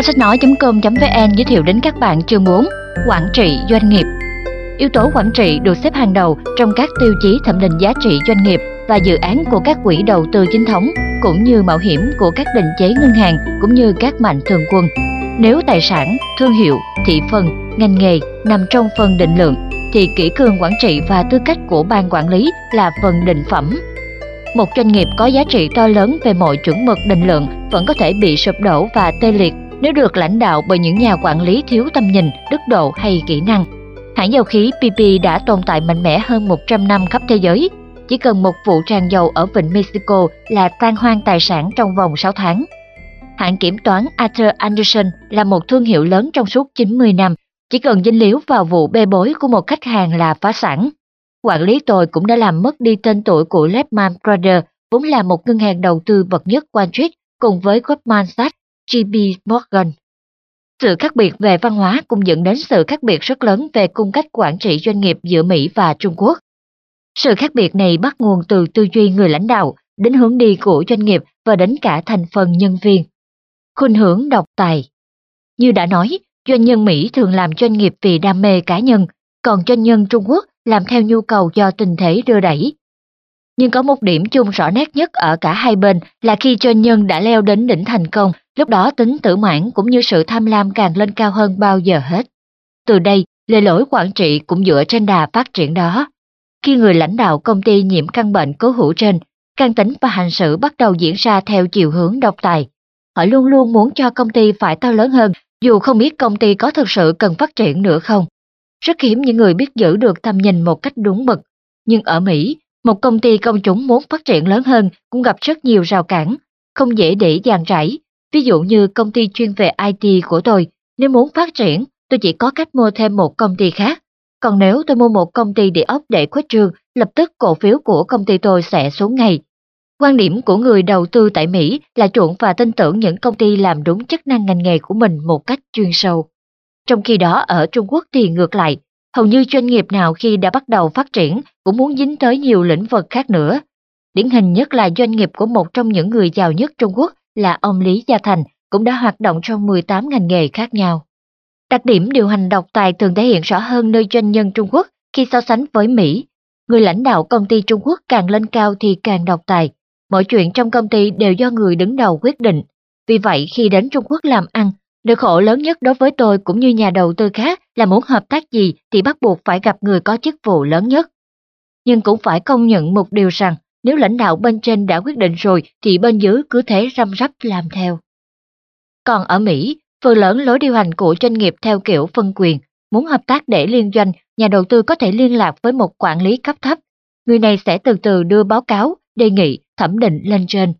Kho sách nói.com.vn giới thiệu đến các bạn chương 4 Quản trị doanh nghiệp Yếu tố quản trị được xếp hàng đầu trong các tiêu chí thẩm định giá trị doanh nghiệp và dự án của các quỹ đầu tư chính thống, cũng như mạo hiểm của các định chế ngân hàng cũng như các mạnh thường quân. Nếu tài sản, thương hiệu, thị phần, ngành nghề nằm trong phần định lượng, thì kỹ cương quản trị và tư cách của ban quản lý là phần định phẩm. Một doanh nghiệp có giá trị to lớn về mọi chuẩn mực định lượng vẫn có thể bị sụp đổ và tê liệt nếu được lãnh đạo bởi những nhà quản lý thiếu tầm nhìn, đức độ hay kỹ năng. Hãng dầu khí BP đã tồn tại mạnh mẽ hơn 100 năm khắp thế giới. Chỉ cần một vụ tràn dầu ở vịnh Mexico là tan hoang tài sản trong vòng 6 tháng. Hãng kiểm toán Arthur Anderson là một thương hiệu lớn trong suốt 90 năm, chỉ cần dính líu vào vụ bê bối của một khách hàng là phá sản. Quản lý tồi cũng đã làm mất đi tên tuổi của Lehman Brothers, vốn là một ngân hàng đầu tư bậc nhất Wall Street cùng với Goldman Sachs, JP Morgan. Sự khác biệt về văn hóa cũng dẫn đến sự khác biệt rất lớn về cung cách quản trị doanh nghiệp giữa Mỹ và Trung Quốc. Sự khác biệt này bắt nguồn từ tư duy người lãnh đạo, đến hướng đi của doanh nghiệp và đến cả thành phần nhân viên. Khuynh hướng độc tài Như đã nói, doanh nhân Mỹ thường làm doanh nghiệp vì đam mê cá nhân, còn doanh nhân Trung Quốc làm theo nhu cầu do tình thế đưa đẩy. Nhưng có một điểm chung rõ nét nhất ở cả hai bên là khi doanh nhân đã leo đến đỉnh thành công Lúc đó tính tử mãn cũng như sự tham lam càng lên cao hơn bao giờ hết. Từ đây, lề lỗi quản trị cũng dựa trên đà phát triển đó. Khi người lãnh đạo công ty nhiễm căn bệnh cố hữu trên, căn tính và hành xử bắt đầu diễn ra theo chiều hướng độc tài. Họ luôn luôn muốn cho công ty phải to lớn hơn, dù không biết công ty có thực sự cần phát triển nữa không. Rất hiếm những người biết giữ được tầm nhìn một cách đúng mực. Nhưng ở Mỹ, một công ty công chúng muốn phát triển lớn hơn cũng gặp rất nhiều rào cản, không dễ để dàn trải, Ví dụ như công ty chuyên về IT của tôi, nếu muốn phát triển, tôi chỉ có cách mua thêm một công ty khác. Còn nếu tôi mua một công ty địa ốc để khuếch trương, lập tức cổ phiếu của công ty tôi sẽ xuống ngay. Quan điểm của người đầu tư tại Mỹ là chuộng và tin tưởng những công ty làm đúng chức năng ngành nghề của mình một cách chuyên sâu. Trong khi đó ở Trung Quốc thì ngược lại, hầu như doanh nghiệp nào khi đã bắt đầu phát triển cũng muốn dính tới nhiều lĩnh vực khác nữa. Điển hình nhất là doanh nghiệp của một trong những người giàu nhất Trung Quốc là ông Lý Gia Thành cũng đã hoạt động trong 18 ngành nghề khác nhau. Đặc điểm điều hành độc tài thường thể hiện rõ hơn nơi doanh nhân Trung Quốc khi so sánh với Mỹ. Người lãnh đạo công ty Trung Quốc càng lên cao thì càng độc tài. Mọi chuyện trong công ty đều do người đứng đầu quyết định. Vì vậy khi đến Trung Quốc làm ăn, nỗi khổ lớn nhất đối với tôi cũng như nhà đầu tư khác là muốn hợp tác gì thì bắt buộc phải gặp người có chức vụ lớn nhất. Nhưng cũng phải công nhận một điều rằng nếu lãnh đạo bên trên đã quyết định rồi thì bên dưới cứ thế răm rắp làm theo. Còn ở Mỹ, phần lớn lối điều hành của doanh nghiệp theo kiểu phân quyền, muốn hợp tác để liên doanh, nhà đầu tư có thể liên lạc với một quản lý cấp thấp. Người này sẽ từ từ đưa báo cáo, đề nghị, thẩm định lên trên.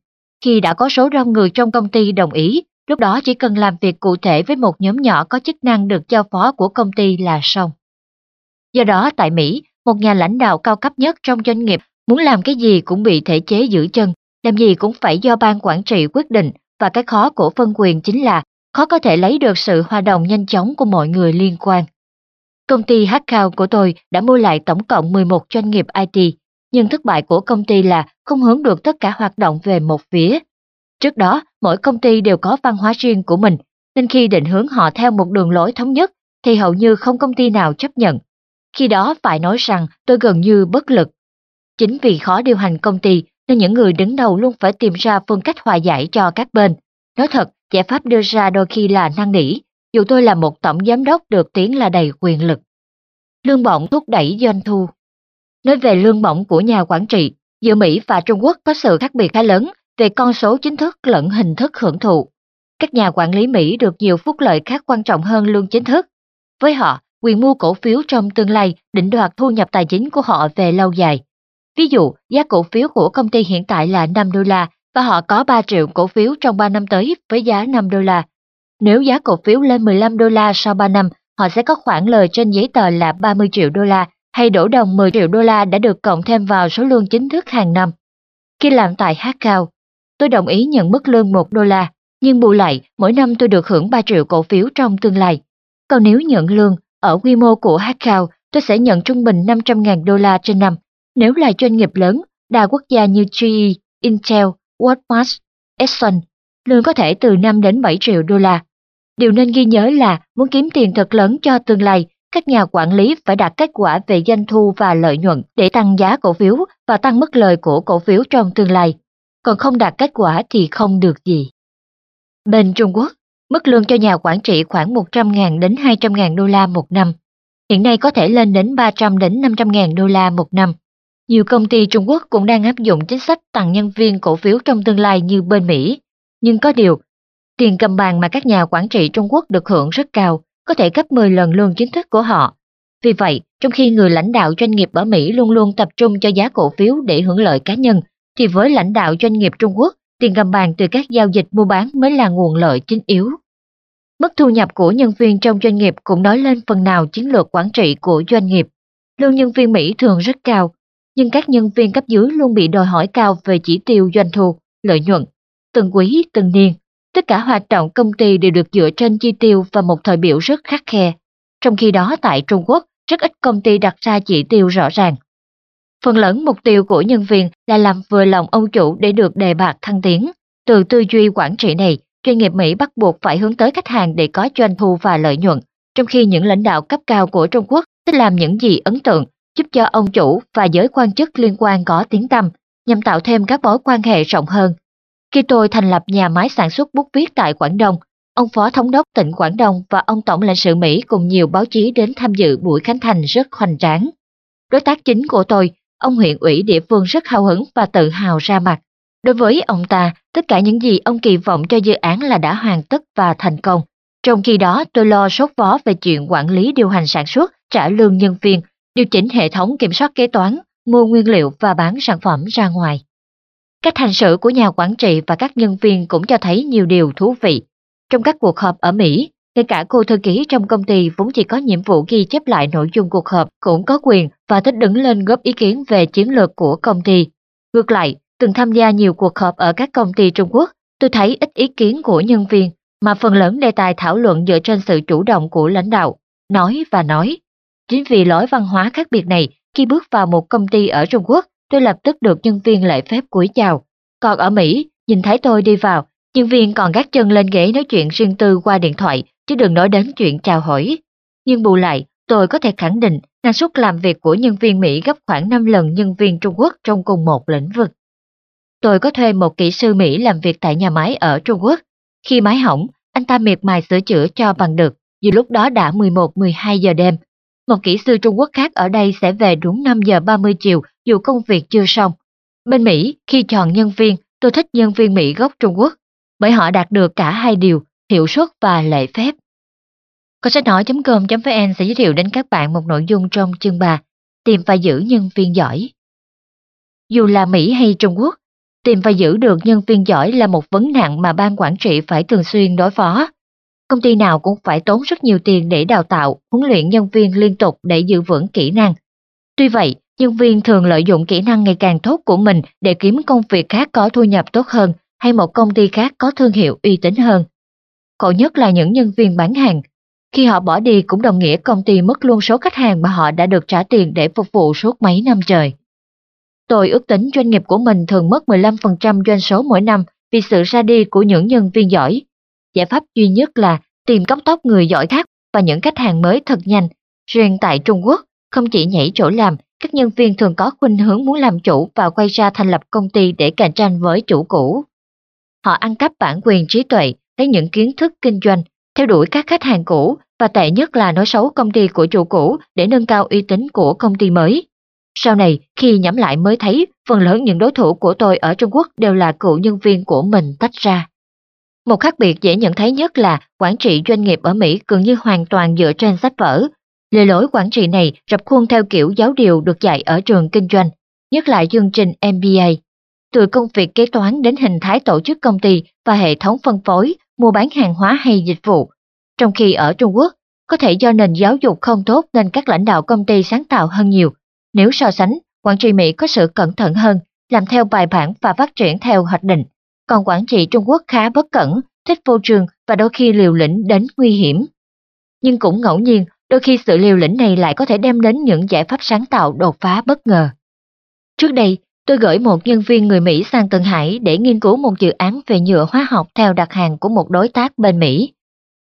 Khi đã có số đông người trong công ty đồng ý, lúc đó chỉ cần làm việc cụ thể với một nhóm nhỏ có chức năng được giao phó của công ty là xong. Do đó tại Mỹ, một nhà lãnh đạo cao cấp nhất trong doanh nghiệp Muốn làm cái gì cũng bị thể chế giữ chân, làm gì cũng phải do ban quản trị quyết định và cái khó của phân quyền chính là khó có thể lấy được sự hòa đồng nhanh chóng của mọi người liên quan. Công ty Hackcow của tôi đã mua lại tổng cộng 11 doanh nghiệp IT, nhưng thất bại của công ty là không hướng được tất cả hoạt động về một phía. Trước đó, mỗi công ty đều có văn hóa riêng của mình, nên khi định hướng họ theo một đường lối thống nhất thì hầu như không công ty nào chấp nhận. Khi đó phải nói rằng tôi gần như bất lực. Chính vì khó điều hành công ty nên những người đứng đầu luôn phải tìm ra phương cách hòa giải cho các bên. Nói thật, giải pháp đưa ra đôi khi là năng nỉ, dù tôi là một tổng giám đốc được tiếng là đầy quyền lực. Lương bổng thúc đẩy doanh thu Nói về lương bổng của nhà quản trị, giữa Mỹ và Trung Quốc có sự khác biệt khá lớn về con số chính thức lẫn hình thức hưởng thụ. Các nhà quản lý Mỹ được nhiều phúc lợi khác quan trọng hơn lương chính thức. Với họ, quyền mua cổ phiếu trong tương lai định đoạt thu nhập tài chính của họ về lâu dài. Ví dụ, giá cổ phiếu của công ty hiện tại là 5 đô la và họ có 3 triệu cổ phiếu trong 3 năm tới với giá 5 đô la. Nếu giá cổ phiếu lên 15 đô la sau 3 năm, họ sẽ có khoản lời trên giấy tờ là 30 triệu đô la hay đổ đồng 10 triệu đô la đã được cộng thêm vào số lương chính thức hàng năm. Khi làm tại hát cao, tôi đồng ý nhận mức lương 1 đô la, nhưng bù lại mỗi năm tôi được hưởng 3 triệu cổ phiếu trong tương lai. Còn nếu nhận lương, ở quy mô của hát cao, tôi sẽ nhận trung bình 500.000 đô la trên năm nếu là doanh nghiệp lớn, đa quốc gia như GE, Intel, Walmart, Exxon, lương có thể từ 5 đến 7 triệu đô la. điều nên ghi nhớ là muốn kiếm tiền thật lớn cho tương lai, các nhà quản lý phải đạt kết quả về doanh thu và lợi nhuận để tăng giá cổ phiếu và tăng mức lời của cổ phiếu trong tương lai. Còn không đạt kết quả thì không được gì. Bên Trung Quốc, mức lương cho nhà quản trị khoảng 100.000 đến 200.000 đô la một năm. Hiện nay có thể lên đến 300 đến 500.000 đô la một năm. Nhiều công ty Trung Quốc cũng đang áp dụng chính sách tặng nhân viên cổ phiếu trong tương lai như bên Mỹ. Nhưng có điều, tiền cầm bàn mà các nhà quản trị Trung Quốc được hưởng rất cao, có thể gấp 10 lần lương chính thức của họ. Vì vậy, trong khi người lãnh đạo doanh nghiệp ở Mỹ luôn luôn tập trung cho giá cổ phiếu để hưởng lợi cá nhân, thì với lãnh đạo doanh nghiệp Trung Quốc, tiền cầm bàn từ các giao dịch mua bán mới là nguồn lợi chính yếu. Mức thu nhập của nhân viên trong doanh nghiệp cũng nói lên phần nào chiến lược quản trị của doanh nghiệp. Lương nhân viên Mỹ thường rất cao, nhưng các nhân viên cấp dưới luôn bị đòi hỏi cao về chỉ tiêu doanh thu, lợi nhuận, từng quý, từng niên. Tất cả hoạt động công ty đều được dựa trên chi tiêu và một thời biểu rất khắc khe. Trong khi đó tại Trung Quốc, rất ít công ty đặt ra chỉ tiêu rõ ràng. Phần lớn mục tiêu của nhân viên là làm vừa lòng ông chủ để được đề bạt thăng tiến. Từ tư duy quản trị này, doanh nghiệp Mỹ bắt buộc phải hướng tới khách hàng để có doanh thu và lợi nhuận, trong khi những lãnh đạo cấp cao của Trung Quốc thích làm những gì ấn tượng, giúp cho ông chủ và giới quan chức liên quan có tiếng tăm, nhằm tạo thêm các mối quan hệ rộng hơn. Khi tôi thành lập nhà máy sản xuất bút viết tại Quảng Đông, ông Phó Thống đốc tỉnh Quảng Đông và ông Tổng lãnh sự Mỹ cùng nhiều báo chí đến tham dự buổi khánh thành rất hoành tráng. Đối tác chính của tôi, ông huyện ủy địa phương rất hào hứng và tự hào ra mặt. Đối với ông ta, tất cả những gì ông kỳ vọng cho dự án là đã hoàn tất và thành công. Trong khi đó, tôi lo sốt vó về chuyện quản lý điều hành sản xuất, trả lương nhân viên, điều chỉnh hệ thống kiểm soát kế toán, mua nguyên liệu và bán sản phẩm ra ngoài. Cách hành xử của nhà quản trị và các nhân viên cũng cho thấy nhiều điều thú vị. Trong các cuộc họp ở Mỹ, ngay cả cô thư ký trong công ty vốn chỉ có nhiệm vụ ghi chép lại nội dung cuộc họp cũng có quyền và thích đứng lên góp ý kiến về chiến lược của công ty. Ngược lại, từng tham gia nhiều cuộc họp ở các công ty Trung Quốc, tôi thấy ít ý kiến của nhân viên, mà phần lớn đề tài thảo luận dựa trên sự chủ động của lãnh đạo, nói và nói. Chính vì lối văn hóa khác biệt này, khi bước vào một công ty ở Trung Quốc, tôi lập tức được nhân viên lễ phép cúi chào. Còn ở Mỹ, nhìn thấy tôi đi vào, nhân viên còn gác chân lên ghế nói chuyện riêng tư qua điện thoại, chứ đừng nói đến chuyện chào hỏi. Nhưng bù lại, tôi có thể khẳng định năng suất làm việc của nhân viên Mỹ gấp khoảng 5 lần nhân viên Trung Quốc trong cùng một lĩnh vực. Tôi có thuê một kỹ sư Mỹ làm việc tại nhà máy ở Trung Quốc. Khi máy hỏng, anh ta miệt mài sửa chữa cho bằng được, dù lúc đó đã 11-12 giờ đêm. Một kỹ sư Trung Quốc khác ở đây sẽ về đúng 5 giờ 30 chiều dù công việc chưa xong. Bên Mỹ, khi chọn nhân viên, tôi thích nhân viên Mỹ gốc Trung Quốc, bởi họ đạt được cả hai điều, hiệu suất và lệ phép. Có sách nói.com.vn sẽ giới thiệu đến các bạn một nội dung trong chương 3, tìm và giữ nhân viên giỏi. Dù là Mỹ hay Trung Quốc, tìm và giữ được nhân viên giỏi là một vấn nạn mà ban quản trị phải thường xuyên đối phó. Công ty nào cũng phải tốn rất nhiều tiền để đào tạo, huấn luyện nhân viên liên tục để giữ vững kỹ năng. Tuy vậy, nhân viên thường lợi dụng kỹ năng ngày càng tốt của mình để kiếm công việc khác có thu nhập tốt hơn hay một công ty khác có thương hiệu uy tín hơn. Khổ nhất là những nhân viên bán hàng. Khi họ bỏ đi cũng đồng nghĩa công ty mất luôn số khách hàng mà họ đã được trả tiền để phục vụ suốt mấy năm trời. Tôi ước tính doanh nghiệp của mình thường mất 15% doanh số mỗi năm vì sự ra đi của những nhân viên giỏi. Giải pháp duy nhất là tìm cấp tốc người giỏi khác và những khách hàng mới thật nhanh. Riêng tại Trung Quốc, không chỉ nhảy chỗ làm, các nhân viên thường có khuynh hướng muốn làm chủ và quay ra thành lập công ty để cạnh tranh với chủ cũ. Họ ăn cắp bản quyền trí tuệ, lấy những kiến thức kinh doanh, theo đuổi các khách hàng cũ và tệ nhất là nói xấu công ty của chủ cũ để nâng cao uy tín của công ty mới. Sau này, khi nhắm lại mới thấy phần lớn những đối thủ của tôi ở Trung Quốc đều là cựu nhân viên của mình tách ra. Một khác biệt dễ nhận thấy nhất là quản trị doanh nghiệp ở Mỹ gần như hoàn toàn dựa trên sách vở. Lề lối quản trị này rập khuôn theo kiểu giáo điều được dạy ở trường kinh doanh, nhất là chương trình MBA. Từ công việc kế toán đến hình thái tổ chức công ty và hệ thống phân phối, mua bán hàng hóa hay dịch vụ. Trong khi ở Trung Quốc, có thể do nền giáo dục không tốt nên các lãnh đạo công ty sáng tạo hơn nhiều, nếu so sánh, quản trị Mỹ có sự cẩn thận hơn, làm theo bài bản và phát triển theo hoạch định, còn quản trị Trung Quốc khá bất cẩn, thích vô trường và đôi khi liều lĩnh đến nguy hiểm. Nhưng cũng ngẫu nhiên, đôi khi sự liều lĩnh này lại có thể đem đến những giải pháp sáng tạo đột phá bất ngờ. Trước đây, tôi gửi một nhân viên người Mỹ sang Tân Hải để nghiên cứu một dự án về nhựa hóa học theo đặt hàng của một đối tác bên Mỹ.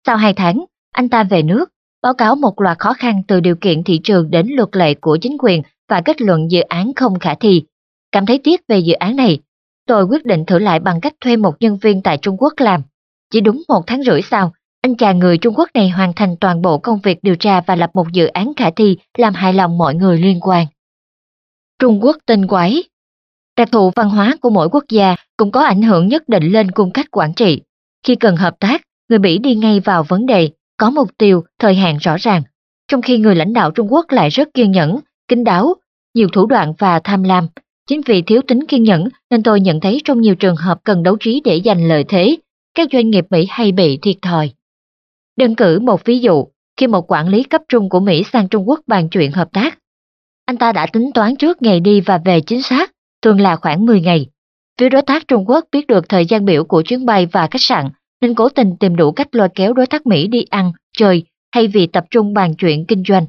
Sau hai tháng, anh ta về nước, báo cáo một loạt khó khăn từ điều kiện thị trường đến luật lệ của chính quyền và kết luận dự án không khả thi. Cảm thấy tiếc về dự án này, tôi quyết định thử lại bằng cách thuê một nhân viên tại Trung Quốc làm. Chỉ đúng một tháng rưỡi sau, anh chàng người Trung Quốc này hoàn thành toàn bộ công việc điều tra và lập một dự án khả thi làm hài lòng mọi người liên quan. Trung Quốc tinh quái Đặc thù văn hóa của mỗi quốc gia cũng có ảnh hưởng nhất định lên cung cách quản trị. Khi cần hợp tác, người Mỹ đi ngay vào vấn đề, có mục tiêu, thời hạn rõ ràng, trong khi người lãnh đạo Trung Quốc lại rất kiên nhẫn, kín đáo, nhiều thủ đoạn và tham lam. Chính vì thiếu tính kiên nhẫn nên tôi nhận thấy trong nhiều trường hợp cần đấu trí để giành lợi thế, các doanh nghiệp Mỹ hay bị thiệt thòi. Đơn cử một ví dụ, khi một quản lý cấp trung của Mỹ sang Trung Quốc bàn chuyện hợp tác, anh ta đã tính toán trước ngày đi và về chính xác, thường là khoảng 10 ngày. Phía đối tác Trung Quốc biết được thời gian biểu của chuyến bay và khách sạn, nên cố tình tìm đủ cách lôi kéo đối tác Mỹ đi ăn, chơi, hay vì tập trung bàn chuyện kinh doanh.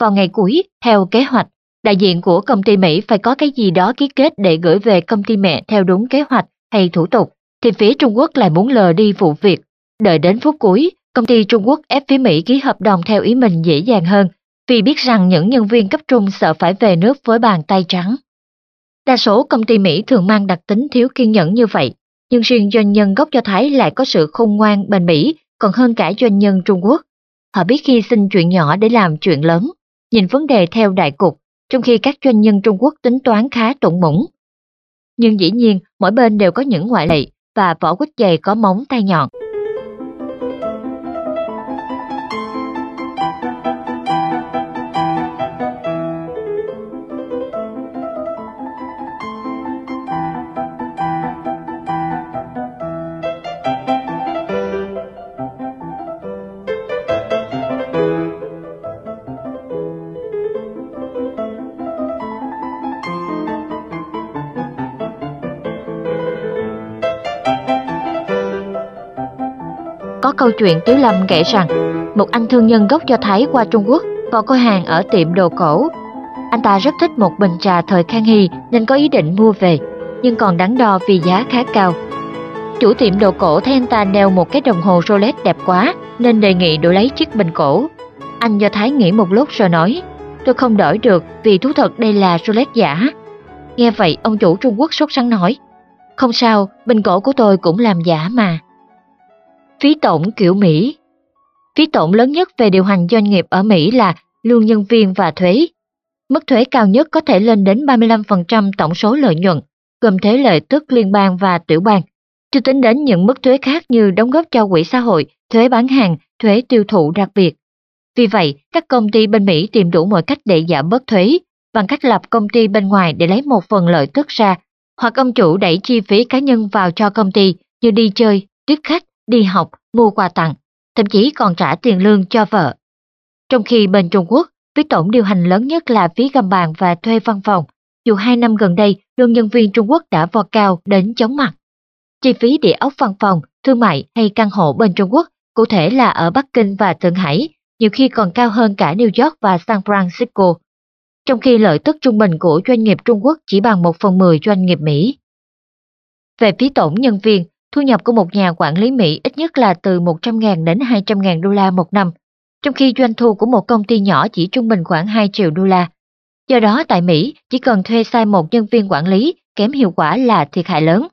Vào ngày cuối, theo kế hoạch, đại diện của công ty Mỹ phải có cái gì đó ký kết để gửi về công ty mẹ theo đúng kế hoạch hay thủ tục, thì phía Trung Quốc lại muốn lờ đi vụ việc. Đợi đến phút cuối, công ty Trung Quốc ép phía Mỹ ký hợp đồng theo ý mình dễ dàng hơn, vì biết rằng những nhân viên cấp trung sợ phải về nước với bàn tay trắng. Đa số công ty Mỹ thường mang đặc tính thiếu kiên nhẫn như vậy, nhưng riêng doanh nhân gốc Do Thái lại có sự khôn ngoan bền bỉ còn hơn cả doanh nhân Trung Quốc. Họ biết khi xin chuyện nhỏ để làm chuyện lớn, nhìn vấn đề theo đại cục, trong khi các doanh nhân Trung Quốc tính toán khá tụng mũng. Nhưng dĩ nhiên, mỗi bên đều có những ngoại lệ và vỏ quýt dày có móng tay nhọn. Câu chuyện Tiếu Lâm kể rằng, một anh thương nhân gốc Do Thái qua Trung Quốc vào coi hàng ở tiệm đồ cổ. Anh ta rất thích một bình trà thời Khang Hy nên có ý định mua về, nhưng còn đắn đo vì giá khá cao. Chủ tiệm đồ cổ thấy anh ta đeo một cái đồng hồ Rolex đẹp quá nên đề nghị đổi lấy chiếc bình cổ. Anh Do Thái nghĩ một lúc rồi nói, tôi không đổi được vì thú thật đây là Rolex giả. Nghe vậy ông chủ Trung Quốc sốt sắng nói, không sao, bình cổ của tôi cũng làm giả mà. Phí tổn kiểu Mỹ Phí tổn lớn nhất về điều hành doanh nghiệp ở Mỹ là lương nhân viên và thuế. Mức thuế cao nhất có thể lên đến 35% tổng số lợi nhuận, gồm thuế lợi tức liên bang và tiểu bang, chưa tính đến những mức thuế khác như đóng góp cho quỹ xã hội, thuế bán hàng, thuế tiêu thụ đặc biệt. Vì vậy, các công ty bên Mỹ tìm đủ mọi cách để giảm bớt thuế, bằng cách lập công ty bên ngoài để lấy một phần lợi tức ra, hoặc ông chủ đẩy chi phí cá nhân vào cho công ty như đi chơi, tiếp khách, đi học, mua quà tặng, thậm chí còn trả tiền lương cho vợ. Trong khi bên Trung Quốc, phí tổng điều hành lớn nhất là phí găm bàn và thuê văn phòng, dù hai năm gần đây lương nhân viên Trung Quốc đã vọt cao đến chóng mặt. Chi phí địa ốc văn phòng, thương mại hay căn hộ bên Trung Quốc, cụ thể là ở Bắc Kinh và Thượng Hải, nhiều khi còn cao hơn cả New York và San Francisco. Trong khi lợi tức trung bình của doanh nghiệp Trung Quốc chỉ bằng 1 phần 10 doanh nghiệp Mỹ. Về phí tổn nhân viên, Thu nhập của một nhà quản lý Mỹ ít nhất là từ 100.000 đến 200.000 đô la một năm, trong khi doanh thu của một công ty nhỏ chỉ trung bình khoảng 2 triệu đô la. Do đó tại Mỹ, chỉ cần thuê sai một nhân viên quản lý, kém hiệu quả là thiệt hại lớn.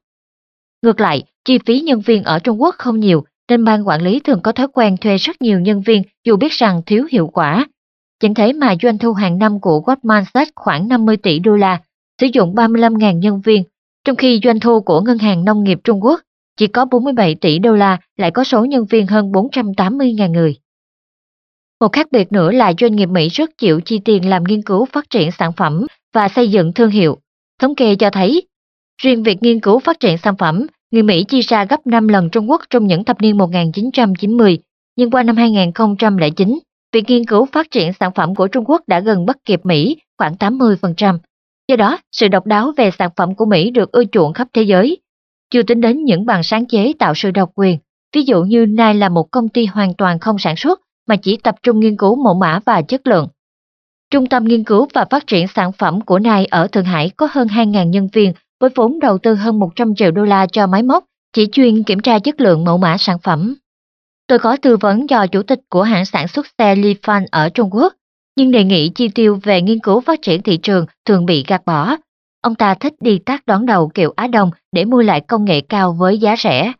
Ngược lại, chi phí nhân viên ở Trung Quốc không nhiều, nên ban quản lý thường có thói quen thuê rất nhiều nhân viên dù biết rằng thiếu hiệu quả. Chẳng thế mà doanh thu hàng năm của Goldman Sachs khoảng 50 tỷ đô la, sử dụng 35.000 nhân viên, trong khi doanh thu của Ngân hàng Nông nghiệp Trung Quốc chỉ có 47 tỷ đô la lại có số nhân viên hơn 480.000 người. Một khác biệt nữa là doanh nghiệp Mỹ rất chịu chi tiền làm nghiên cứu phát triển sản phẩm và xây dựng thương hiệu. Thống kê cho thấy, riêng việc nghiên cứu phát triển sản phẩm, người Mỹ chi ra gấp 5 lần Trung Quốc trong những thập niên 1990, nhưng qua năm 2009, việc nghiên cứu phát triển sản phẩm của Trung Quốc đã gần bắt kịp Mỹ khoảng 80%. Do đó, sự độc đáo về sản phẩm của Mỹ được ưa chuộng khắp thế giới, chưa tính đến những bằng sáng chế tạo sự độc quyền. Ví dụ như Nike là một công ty hoàn toàn không sản xuất mà chỉ tập trung nghiên cứu mẫu mã và chất lượng. Trung tâm nghiên cứu và phát triển sản phẩm của Nike ở Thượng Hải có hơn 2.000 nhân viên với vốn đầu tư hơn 100 triệu đô la cho máy móc chỉ chuyên kiểm tra chất lượng mẫu mã sản phẩm. Tôi có tư vấn cho chủ tịch của hãng sản xuất xe Li Fan ở Trung Quốc, nhưng đề nghị chi tiêu về nghiên cứu phát triển thị trường thường bị gạt bỏ. Ông ta thích đi tác đón đầu kiểu Á Đông để mua lại công nghệ cao với giá rẻ.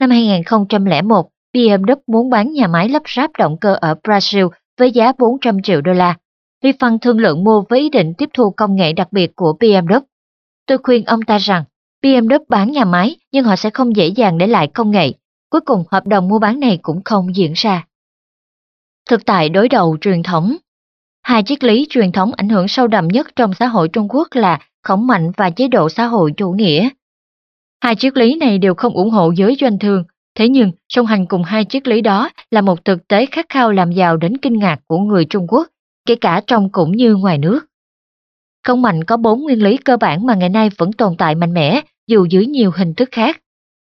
Năm 2001, BMW muốn bán nhà máy lắp ráp động cơ ở Brazil với giá 400 triệu đô la. Li phần thương lượng mua với ý định tiếp thu công nghệ đặc biệt của BMW. Tôi khuyên ông ta rằng BMW bán nhà máy nhưng họ sẽ không dễ dàng để lại công nghệ. Cuối cùng hợp đồng mua bán này cũng không diễn ra. Thực tại đối đầu truyền thống Hai triết lý truyền thống ảnh hưởng sâu đậm nhất trong xã hội Trung Quốc là khổng mạnh và chế độ xã hội chủ nghĩa. Hai triết lý này đều không ủng hộ giới doanh thương, thế nhưng song hành cùng hai triết lý đó là một thực tế khát khao làm giàu đến kinh ngạc của người Trung Quốc, kể cả trong cũng như ngoài nước. Khổng mạnh có bốn nguyên lý cơ bản mà ngày nay vẫn tồn tại mạnh mẽ dù dưới nhiều hình thức khác.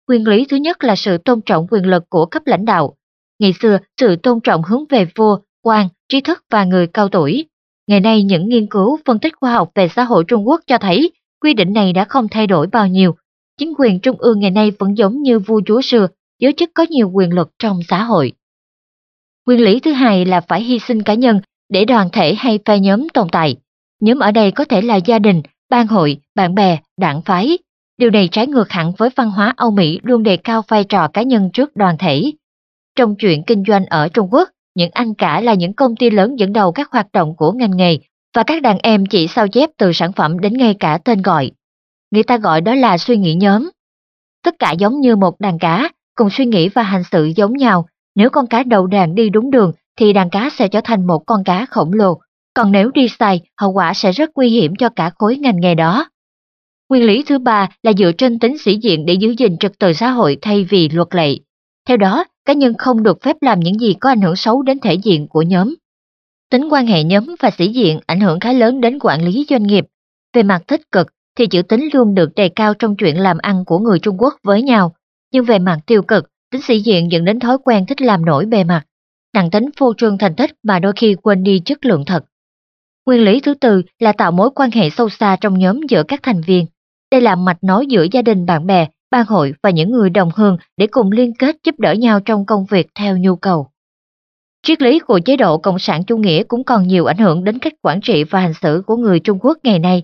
Nguyên lý thứ nhất là sự tôn trọng quyền lực của cấp lãnh đạo. Ngày xưa, sự tôn trọng hướng về vua, quan, trí thức và người cao tuổi. Ngày nay, những nghiên cứu phân tích khoa học về xã hội Trung Quốc cho thấy quy định này đã không thay đổi bao nhiêu. Chính quyền trung ương ngày nay vẫn giống như vua chúa xưa, giới chức có nhiều quyền lực trong xã hội. Nguyên lý thứ hai là phải hy sinh cá nhân để đoàn thể hay phe nhóm tồn tại. Nhóm ở đây có thể là gia đình, ban hội, bạn bè, đảng phái. Điều này trái ngược hẳn với văn hóa Âu Mỹ luôn đề cao vai trò cá nhân trước đoàn thể. Trong chuyện kinh doanh ở Trung Quốc, những anh cả là những công ty lớn dẫn đầu các hoạt động của ngành nghề và các đàn em chỉ sao chép từ sản phẩm đến ngay cả tên gọi. Người ta gọi đó là suy nghĩ nhóm. Tất cả giống như một đàn cá, cùng suy nghĩ và hành sự giống nhau. Nếu con cá đầu đàn đi đúng đường thì đàn cá sẽ trở thành một con cá khổng lồ, còn nếu đi sai, hậu quả sẽ rất nguy hiểm cho cả khối ngành nghề đó. Nguyên lý thứ ba là dựa trên tính sĩ diện để giữ gìn trật tự xã hội thay vì luật lệ. Theo đó, cá nhân không được phép làm những gì có ảnh hưởng xấu đến thể diện của nhóm. Tính quan hệ nhóm và sĩ diện ảnh hưởng khá lớn đến quản lý doanh nghiệp. Về mặt tích cực thì chữ tính luôn được đề cao trong chuyện làm ăn của người Trung Quốc với nhau, nhưng về mặt tiêu cực, tính sĩ diện dẫn đến thói quen thích làm nổi bề mặt, nặng tính phô trương thành tích mà đôi khi quên đi chất lượng thật. Nguyên lý thứ tư là tạo mối quan hệ sâu xa trong nhóm giữa các thành viên. Đây là mạch nối giữa gia đình bạn bè, ban hội và những người đồng hương để cùng liên kết giúp đỡ nhau trong công việc theo nhu cầu. Triết lý của chế độ Cộng sản Chủ nghĩa cũng còn nhiều ảnh hưởng đến cách quản trị và hành xử của người Trung Quốc ngày nay.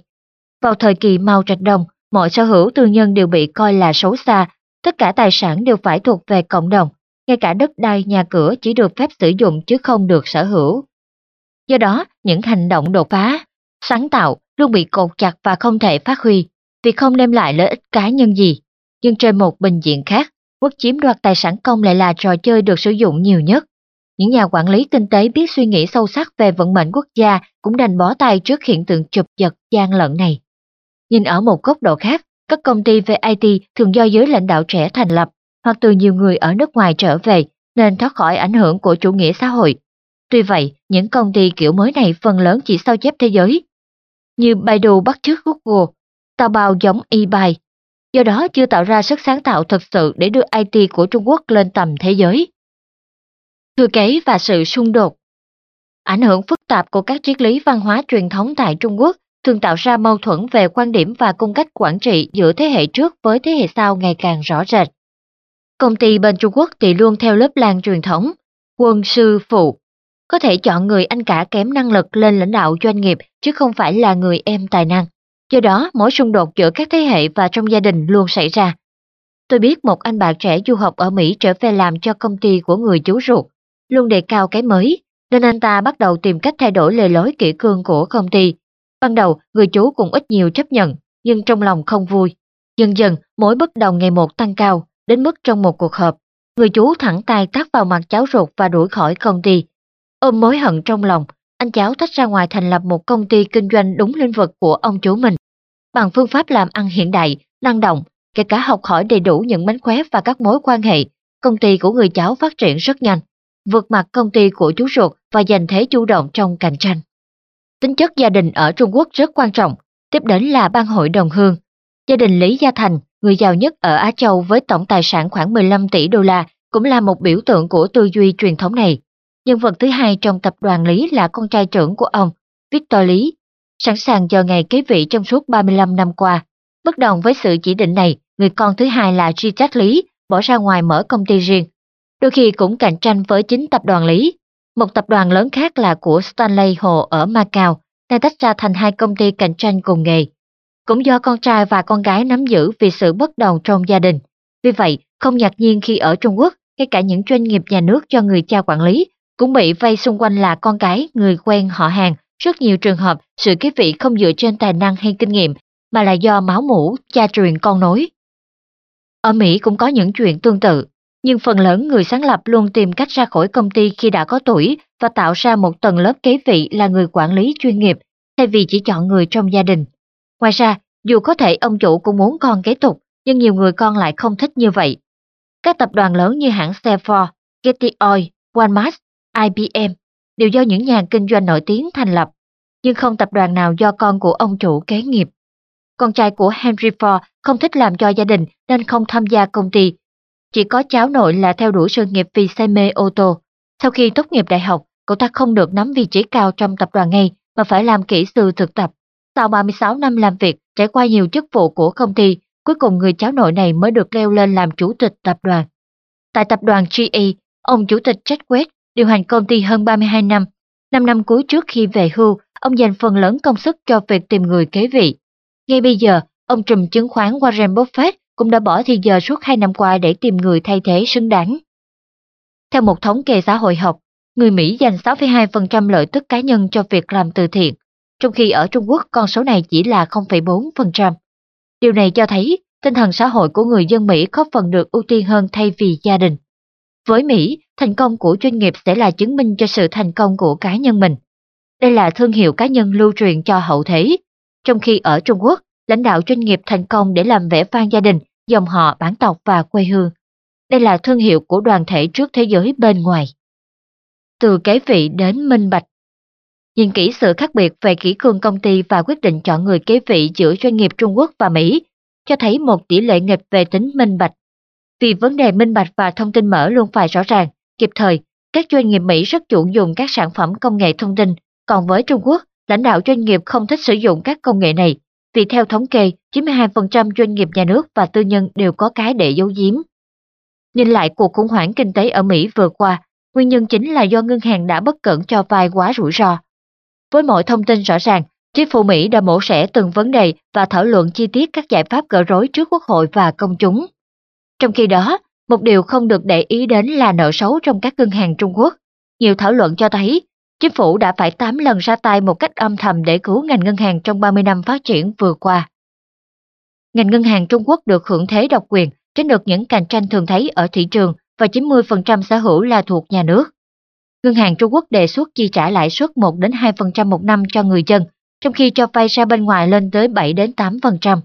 Vào thời kỳ Mao Trạch Đông, mọi sở hữu tư nhân đều bị coi là xấu xa, tất cả tài sản đều phải thuộc về cộng đồng, ngay cả đất đai, nhà cửa chỉ được phép sử dụng chứ không được sở hữu. Do đó, những hành động đột phá, sáng tạo luôn bị cột chặt và không thể phát huy, vì không đem lại lợi ích cá nhân gì. Nhưng trên một bình diện khác, quốc chiếm đoạt tài sản công lại là trò chơi được sử dụng nhiều nhất. Những nhà quản lý kinh tế biết suy nghĩ sâu sắc về vận mệnh quốc gia cũng đành bó tay trước hiện tượng chụp giật gian lận này. Nhìn ở một góc độ khác, các công ty về IT thường do giới lãnh đạo trẻ thành lập hoặc từ nhiều người ở nước ngoài trở về nên thoát khỏi ảnh hưởng của chủ nghĩa xã hội. Tuy vậy, những công ty kiểu mới này phần lớn chỉ sao chép thế giới. Như Baidu bắt chước Google, Taobao giống eBay, do đó chưa tạo ra sức sáng tạo thực sự để đưa IT của Trung Quốc lên tầm thế giới. Thừa kế và sự xung đột Ảnh hưởng phức tạp của các triết lý văn hóa truyền thống tại Trung Quốc thường tạo ra mâu thuẫn về quan điểm và cung cách quản trị giữa thế hệ trước với thế hệ sau ngày càng rõ rệt. Công ty bên Trung Quốc thì luôn theo lớp lan truyền thống, quân sư phụ, có thể chọn người anh cả kém năng lực lên lãnh đạo doanh nghiệp chứ không phải là người em tài năng. Do đó, mỗi xung đột giữa các thế hệ và trong gia đình luôn xảy ra. Tôi biết một anh bạn trẻ du học ở Mỹ trở về làm cho công ty của người chú ruột, luôn đề cao cái mới, nên anh ta bắt đầu tìm cách thay đổi lề lối kỷ cương của công ty. Ban đầu, người chú cũng ít nhiều chấp nhận, nhưng trong lòng không vui. Dần dần, mỗi bất đồng ngày một tăng cao, đến mức trong một cuộc họp, người chú thẳng tay tát vào mặt cháu ruột và đuổi khỏi công ty. Ôm mối hận trong lòng, anh cháu tách ra ngoài thành lập một công ty kinh doanh đúng lĩnh vực của ông chú mình. Bằng phương pháp làm ăn hiện đại, năng động, kể cả học hỏi đầy đủ những mánh khóe và các mối quan hệ, công ty của người cháu phát triển rất nhanh, vượt mặt công ty của chú ruột và giành thế chủ động trong cạnh tranh. Tính chất gia đình ở Trung Quốc rất quan trọng, tiếp đến là ban hội đồng hương. Gia đình Lý Gia Thành, người giàu nhất ở Á Châu với tổng tài sản khoảng 15 tỷ đô la, cũng là một biểu tượng của tư duy truyền thống này. Nhân vật thứ hai trong tập đoàn Lý là con trai trưởng của ông, Victor Lý, sẵn sàng chờ ngày kế vị trong suốt 35 năm qua. Bất đồng với sự chỉ định này, người con thứ hai là Richard Lý bỏ ra ngoài mở công ty riêng. đôi khi cũng cạnh tranh với chính tập đoàn Lý. Một tập đoàn lớn khác là của Stanley Hồ ở Macau, đang tách ra thành hai công ty cạnh tranh cùng nghề. Cũng do con trai và con gái nắm giữ vì sự bất đồng trong gia đình. Vì vậy, không ngạc nhiên khi ở Trung Quốc, ngay cả những doanh nghiệp nhà nước cho người cha quản lý cũng bị vây xung quanh là con cái, người quen họ hàng. Rất nhiều trường hợp, sự kế vị không dựa trên tài năng hay kinh nghiệm, mà là do máu mủ, cha truyền con nối. Ở Mỹ cũng có những chuyện tương tự, nhưng phần lớn người sáng lập luôn tìm cách ra khỏi công ty khi đã có tuổi và tạo ra một tầng lớp kế vị là người quản lý chuyên nghiệp, thay vì chỉ chọn người trong gia đình. Ngoài ra, dù có thể ông chủ cũng muốn con kế tục, nhưng nhiều người con lại không thích như vậy. Các tập đoàn lớn như hãng xe Ford, Getty Oil, Walmart, IBM đều do những nhà kinh doanh nổi tiếng thành lập, nhưng không tập đoàn nào do con của ông chủ kế nghiệp. Con trai của Henry Ford không thích làm cho gia đình nên không tham gia công ty. Chỉ có cháu nội là theo đuổi sự nghiệp vì say mê ô tô. Sau khi tốt nghiệp đại học, cậu ta không được nắm vị trí cao trong tập đoàn ngay mà phải làm kỹ sư thực tập. Sau 36 năm làm việc, trải qua nhiều chức vụ của công ty, cuối cùng người cháu nội này mới được leo lên làm chủ tịch tập đoàn. Tại tập đoàn GE, ông chủ tịch Jack West điều hành công ty hơn 32 năm. Năm năm cuối trước khi về hưu, ông dành phần lớn công sức cho việc tìm người kế vị. Ngay bây giờ, ông trùm chứng khoán Warren Buffett cũng đã bỏ thì giờ suốt hai năm qua để tìm người thay thế xứng đáng. Theo một thống kê xã hội học, người Mỹ dành 6,2% lợi tức cá nhân cho việc làm từ thiện, trong khi ở Trung Quốc con số này chỉ là 0,4%. Điều này cho thấy tinh thần xã hội của người dân Mỹ có phần được ưu tiên hơn thay vì gia đình. Với Mỹ, thành công của doanh nghiệp sẽ là chứng minh cho sự thành công của cá nhân mình. Đây là thương hiệu cá nhân lưu truyền cho hậu thế. Trong khi ở Trung Quốc, lãnh đạo doanh nghiệp thành công để làm vẻ vang gia đình, dòng họ, bản tộc và quê hương. Đây là thương hiệu của đoàn thể trước thế giới bên ngoài. Từ kế vị đến minh bạch. Nhìn kỹ sự khác biệt về kỹ cương công ty và quyết định chọn người kế vị giữa doanh nghiệp Trung Quốc và Mỹ, cho thấy một tỷ lệ nghịch về tính minh bạch. Vì vấn đề minh bạch và thông tin mở luôn phải rõ ràng, kịp thời, các doanh nghiệp Mỹ rất chuộng dùng các sản phẩm công nghệ thông tin, còn với Trung Quốc, lãnh đạo doanh nghiệp không thích sử dụng các công nghệ này, vì theo thống kê, 92% doanh nghiệp nhà nước và tư nhân đều có cái để giấu giếm. Nhìn lại cuộc khủng hoảng kinh tế ở Mỹ vừa qua, nguyên nhân chính là do ngân hàng đã bất cẩn cho vay quá rủi ro. Với mọi thông tin rõ ràng, chính phủ Mỹ đã mổ xẻ từng vấn đề và thảo luận chi tiết các giải pháp gỡ rối trước Quốc hội và công chúng. Trong khi đó, một điều không được để ý đến là nợ xấu trong các ngân hàng Trung Quốc. Nhiều thảo luận cho thấy, chính phủ đã phải 8 lần ra tay một cách âm thầm để cứu ngành ngân hàng trong 30 năm phát triển vừa qua. Ngành ngân hàng Trung Quốc được hưởng thế độc quyền, tránh được những cạnh tranh thường thấy ở thị trường và 90% sở hữu là thuộc nhà nước. Ngân hàng Trung Quốc đề xuất chi trả lãi suất 1 đến 2% một năm cho người dân, trong khi cho vay ra bên ngoài lên tới 7 đến 8%.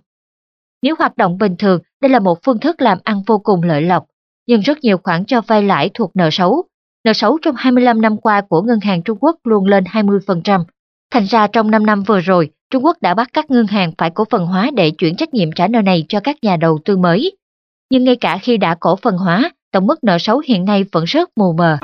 Nếu hoạt động bình thường, đây là một phương thức làm ăn vô cùng lợi lộc, nhưng rất nhiều khoản cho vay lãi thuộc nợ xấu. Nợ xấu trong 25 năm qua của ngân hàng Trung Quốc luôn lên 20%. Thành ra trong 5 năm vừa rồi, Trung Quốc đã bắt các ngân hàng phải cổ phần hóa để chuyển trách nhiệm trả nợ này cho các nhà đầu tư mới. Nhưng ngay cả khi đã cổ phần hóa, tổng mức nợ xấu hiện nay vẫn rất mù mờ.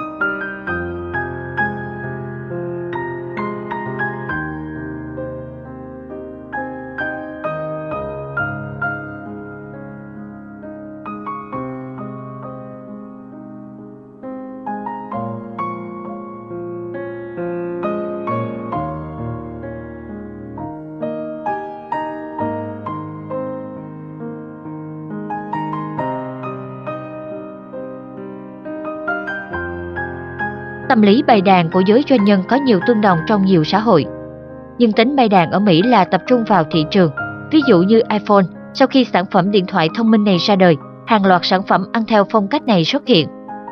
Tâm lý bày đàn của giới doanh nhân có nhiều tương đồng trong nhiều xã hội. Nhưng tính bày đàn ở Mỹ là tập trung vào thị trường. Ví dụ như iPhone, sau khi sản phẩm điện thoại thông minh này ra đời, hàng loạt sản phẩm ăn theo phong cách này xuất hiện.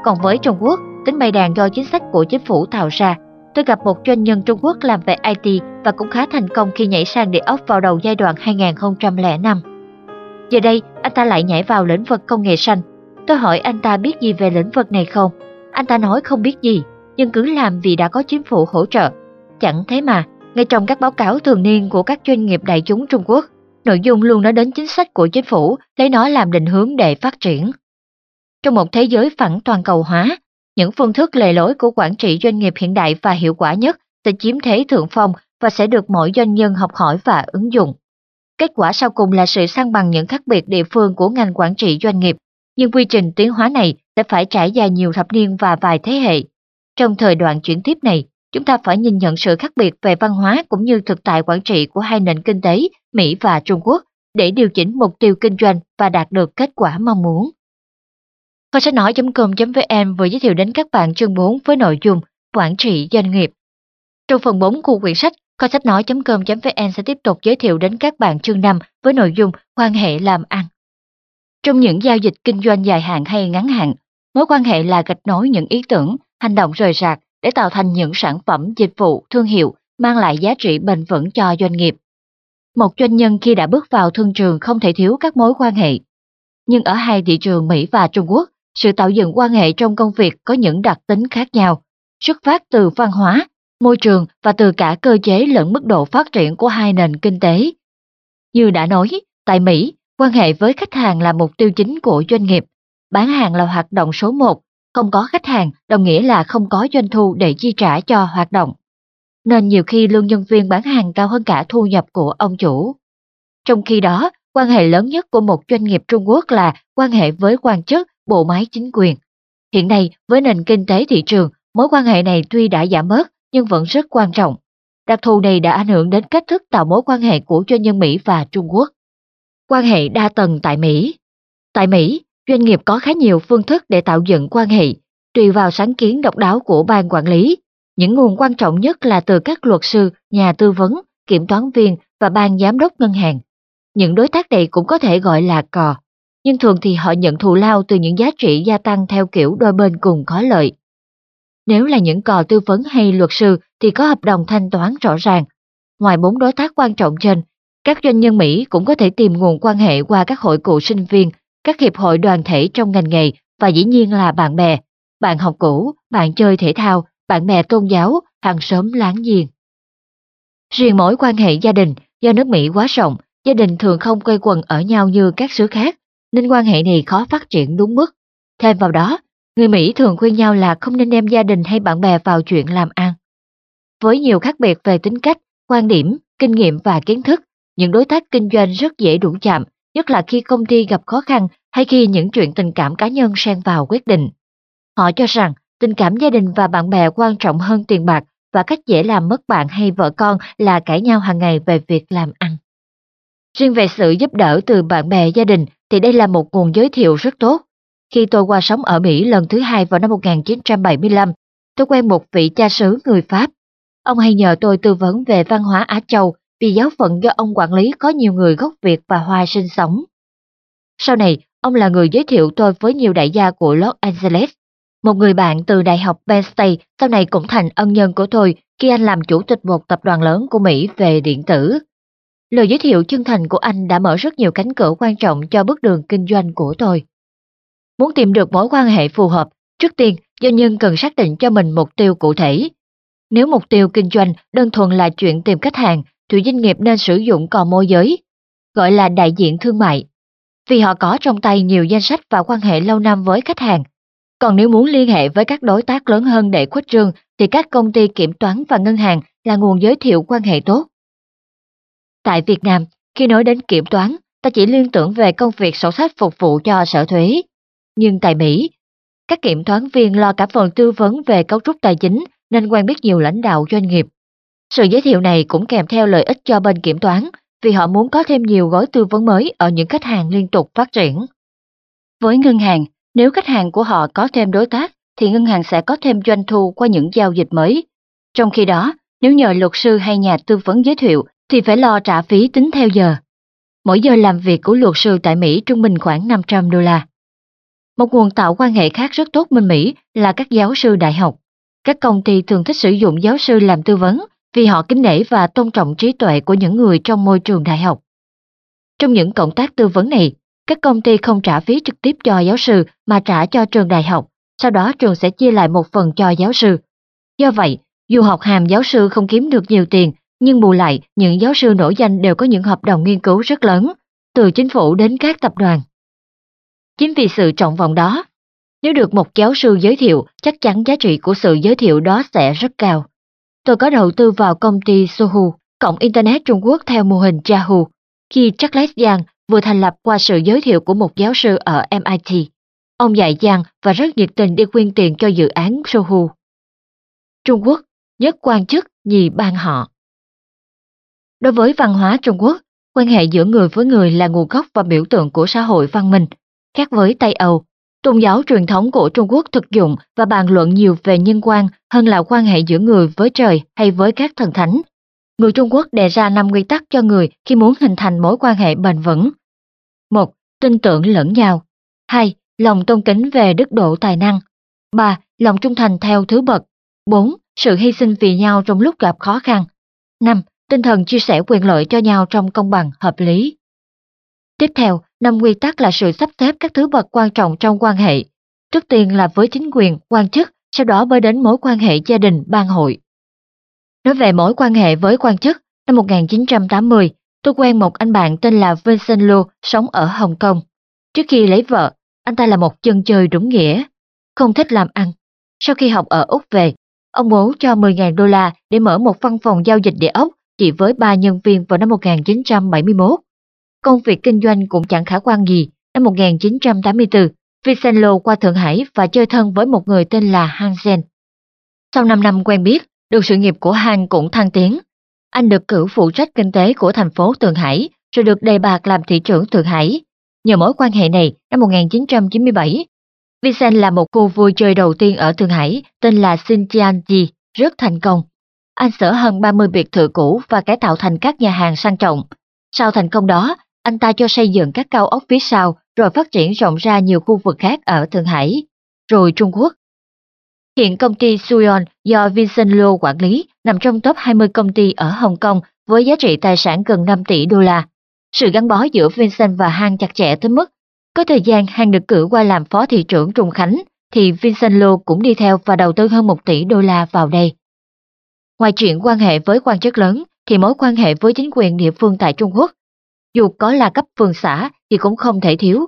Còn với Trung Quốc, tính bày đàn do chính sách của chính phủ tạo ra. Tôi gặp một doanh nhân Trung Quốc làm về IT và cũng khá thành công khi nhảy sang địa ốc vào đầu giai đoạn 2005. Giờ đây, anh ta lại nhảy vào lĩnh vực công nghệ xanh. Tôi hỏi anh ta biết gì về lĩnh vực này không? Anh ta nói không biết gì, nhưng cứ làm vì đã có chính phủ hỗ trợ. Chẳng thế mà, ngay trong các báo cáo thường niên của các doanh nghiệp đại chúng Trung Quốc, nội dung luôn nói đến chính sách của chính phủ, lấy nó làm định hướng để phát triển. Trong một thế giới phẳng toàn cầu hóa, những phương thức lề lối của quản trị doanh nghiệp hiện đại và hiệu quả nhất sẽ chiếm thế thượng phong và sẽ được mỗi doanh nhân học hỏi và ứng dụng. Kết quả sau cùng là sự sang bằng những khác biệt địa phương của ngành quản trị doanh nghiệp, nhưng quy trình tiến hóa này sẽ phải trải dài nhiều thập niên và vài thế hệ. Trong thời đoạn chuyển tiếp này, chúng ta phải nhìn nhận sự khác biệt về văn hóa cũng như thực tại quản trị của hai nền kinh tế Mỹ và Trung Quốc để điều chỉnh mục tiêu kinh doanh và đạt được kết quả mong muốn. Kho sách nói.com.vn vừa giới thiệu đến các bạn chương 4 với nội dung quản trị doanh nghiệp. Trong phần 4 của quyển sách, kho sách nói.com.vn sẽ tiếp tục giới thiệu đến các bạn chương 5 với nội dung quan hệ làm ăn. Trong những giao dịch kinh doanh dài hạn hay ngắn hạn, mối quan hệ là gạch nối những ý tưởng, hành động rời rạc để tạo thành những sản phẩm, dịch vụ, thương hiệu mang lại giá trị bền vững cho doanh nghiệp. Một doanh nhân khi đã bước vào thương trường không thể thiếu các mối quan hệ. Nhưng ở hai thị trường Mỹ và Trung Quốc, sự tạo dựng quan hệ trong công việc có những đặc tính khác nhau, xuất phát từ văn hóa, môi trường và từ cả cơ chế lẫn mức độ phát triển của hai nền kinh tế. Như đã nói, tại Mỹ, quan hệ với khách hàng là mục tiêu chính của doanh nghiệp. Bán hàng là hoạt động số một, không có khách hàng đồng nghĩa là không có doanh thu để chi trả cho hoạt động. Nên nhiều khi lương nhân viên bán hàng cao hơn cả thu nhập của ông chủ. Trong khi đó, quan hệ lớn nhất của một doanh nghiệp Trung Quốc là quan hệ với quan chức, bộ máy chính quyền. Hiện nay, với nền kinh tế thị trường, mối quan hệ này tuy đã giảm bớt nhưng vẫn rất quan trọng. Đặc thù này đã ảnh hưởng đến cách thức tạo mối quan hệ của doanh nhân Mỹ và Trung Quốc. Quan hệ đa tầng tại Mỹ Tại Mỹ, doanh nghiệp có khá nhiều phương thức để tạo dựng quan hệ, tùy vào sáng kiến độc đáo của ban quản lý. Những nguồn quan trọng nhất là từ các luật sư, nhà tư vấn, kiểm toán viên và ban giám đốc ngân hàng. Những đối tác này cũng có thể gọi là cò, nhưng thường thì họ nhận thù lao từ những giá trị gia tăng theo kiểu đôi bên cùng có lợi. Nếu là những cò tư vấn hay luật sư thì có hợp đồng thanh toán rõ ràng. Ngoài bốn đối tác quan trọng trên, các doanh nhân Mỹ cũng có thể tìm nguồn quan hệ qua các hội cựu sinh viên, các hiệp hội đoàn thể trong ngành nghề và dĩ nhiên là bạn bè, bạn học cũ, bạn chơi thể thao, bạn bè tôn giáo, hàng xóm láng giềng. Riêng mối quan hệ gia đình, do nước Mỹ quá rộng, gia đình thường không quây quần ở nhau như các xứ khác, nên quan hệ này khó phát triển đúng mức. Thêm vào đó, người Mỹ thường khuyên nhau là không nên đem gia đình hay bạn bè vào chuyện làm ăn. Với nhiều khác biệt về tính cách, quan điểm, kinh nghiệm và kiến thức, những đối tác kinh doanh rất dễ đủ chạm, nhất là khi công ty gặp khó khăn hay khi những chuyện tình cảm cá nhân xen vào quyết định. Họ cho rằng tình cảm gia đình và bạn bè quan trọng hơn tiền bạc và cách dễ làm mất bạn hay vợ con là cãi nhau hàng ngày về việc làm ăn. Riêng về sự giúp đỡ từ bạn bè gia đình thì đây là một nguồn giới thiệu rất tốt. Khi tôi qua sống ở Mỹ lần thứ hai vào năm 1975, tôi quen một vị cha xứ người Pháp. Ông hay nhờ tôi tư vấn về văn hóa Á Châu vì giáo phận do ông quản lý có nhiều người gốc Việt và Hoa sinh sống. Sau này, ông là người giới thiệu tôi với nhiều đại gia của Los Angeles. Một người bạn từ Đại học Penn State sau này cũng thành ân nhân của tôi khi anh làm chủ tịch một tập đoàn lớn của Mỹ về điện tử. Lời giới thiệu chân thành của anh đã mở rất nhiều cánh cửa quan trọng cho bước đường kinh doanh của tôi. Muốn tìm được mối quan hệ phù hợp, trước tiên doanh nhân cần xác định cho mình mục tiêu cụ thể. Nếu mục tiêu kinh doanh đơn thuần là chuyện tìm khách hàng, chủ doanh nghiệp nên sử dụng cò môi giới, gọi là đại diện thương mại, vì họ có trong tay nhiều danh sách và quan hệ lâu năm với khách hàng. Còn nếu muốn liên hệ với các đối tác lớn hơn để khuếch trương, thì các công ty kiểm toán và ngân hàng là nguồn giới thiệu quan hệ tốt. Tại Việt Nam, khi nói đến kiểm toán, ta chỉ liên tưởng về công việc sổ sách phục vụ cho sở thuế. Nhưng tại Mỹ, các kiểm toán viên lo cả phần tư vấn về cấu trúc tài chính nên quen biết nhiều lãnh đạo doanh nghiệp. Sự giới thiệu này cũng kèm theo lợi ích cho bên kiểm toán vì họ muốn có thêm nhiều gói tư vấn mới ở những khách hàng liên tục phát triển. Với ngân hàng, nếu khách hàng của họ có thêm đối tác thì ngân hàng sẽ có thêm doanh thu qua những giao dịch mới. Trong khi đó, nếu nhờ luật sư hay nhà tư vấn giới thiệu thì phải lo trả phí tính theo giờ. Mỗi giờ làm việc của luật sư tại Mỹ trung bình khoảng 500 đô la. Một nguồn tạo quan hệ khác rất tốt bên Mỹ là các giáo sư đại học. Các công ty thường thích sử dụng giáo sư làm tư vấn vì họ kính nể và tôn trọng trí tuệ của những người trong môi trường đại học. Trong những cộng tác tư vấn này, các công ty không trả phí trực tiếp cho giáo sư mà trả cho trường đại học, sau đó trường sẽ chia lại một phần cho giáo sư. Do vậy, dù học hàm giáo sư không kiếm được nhiều tiền, nhưng bù lại, những giáo sư nổi danh đều có những hợp đồng nghiên cứu rất lớn, từ chính phủ đến các tập đoàn. Chính vì sự trọng vọng đó, nếu được một giáo sư giới thiệu, chắc chắn giá trị của sự giới thiệu đó sẽ rất cao. Tôi có đầu tư vào công ty Sohu, cộng Internet Trung Quốc theo mô hình Yahoo, khi Charles Yang vừa thành lập qua sự giới thiệu của một giáo sư ở MIT. Ông dạy Yang và rất nhiệt tình đi quyên tiền cho dự án Sohu. Trung Quốc, nhất quan chức, nhì ban họ. Đối với văn hóa Trung Quốc, quan hệ giữa người với người là nguồn gốc và biểu tượng của xã hội văn minh. Khác với Tây Âu, tôn giáo truyền thống của Trung Quốc thực dụng và bàn luận nhiều về nhân quan hơn là quan hệ giữa người với trời hay với các thần thánh. Người Trung Quốc đề ra năm quy tắc cho người khi muốn hình thành mối quan hệ bền vững. 1. Tin tưởng lẫn nhau. 2. Lòng tôn kính về đức độ tài năng. 3. Lòng trung thành theo thứ bậc. 4. Sự hy sinh vì nhau trong lúc gặp khó khăn. 5. Tinh thần chia sẻ quyền lợi cho nhau trong công bằng, hợp lý. Tiếp theo, năm quy tắc là sự sắp xếp các thứ bậc quan trọng trong quan hệ. Trước tiên là với chính quyền, quan chức, sau đó mới đến mối quan hệ gia đình, ban hội. Nói về mối quan hệ với quan chức, năm 1980, tôi quen một anh bạn tên là Vincent Lu sống ở Hồng Kông. Trước khi lấy vợ, anh ta là một chân chơi đúng nghĩa, không thích làm ăn. Sau khi học ở Úc về, ông bố cho 10.000 đô la để mở một văn phòng giao dịch địa ốc chỉ với ba nhân viên vào năm 1971. Công việc kinh doanh cũng chẳng khả quan gì. Năm 1984, Vicenlo qua Thượng Hải và chơi thân với một người tên là Hansen. Sau 5 năm quen biết, được sự nghiệp của Han cũng thăng tiến. Anh được cử phụ trách kinh tế của thành phố Thượng Hải, rồi được đề bạt làm thị trưởng Thượng Hải. Nhờ mối quan hệ này, năm 1997, Vincent là một khu vui chơi đầu tiên ở Thượng Hải tên là Xinjiangji, rất thành công. Anh sở hơn 30 biệt thự cũ và cải tạo thành các nhà hàng sang trọng. Sau thành công đó, anh ta cho xây dựng các cao ốc phía sau rồi phát triển rộng ra nhiều khu vực khác ở Thượng Hải, rồi Trung Quốc. Hiện công ty Suyon do Vincent Lo quản lý nằm trong top 20 công ty ở Hồng Kông với giá trị tài sản gần 5 tỷ đô la. Sự gắn bó giữa Vincent và hang chặt chẽ tới mức có thời gian hang được cử qua làm phó thị trưởng Trung Khánh thì Vincent Lo cũng đi theo và đầu tư hơn 1 tỷ đô la vào đây. Ngoài chuyện quan hệ với quan chức lớn thì mối quan hệ với chính quyền địa phương tại Trung Quốc, dù có là cấp phường xã thì cũng không thể thiếu.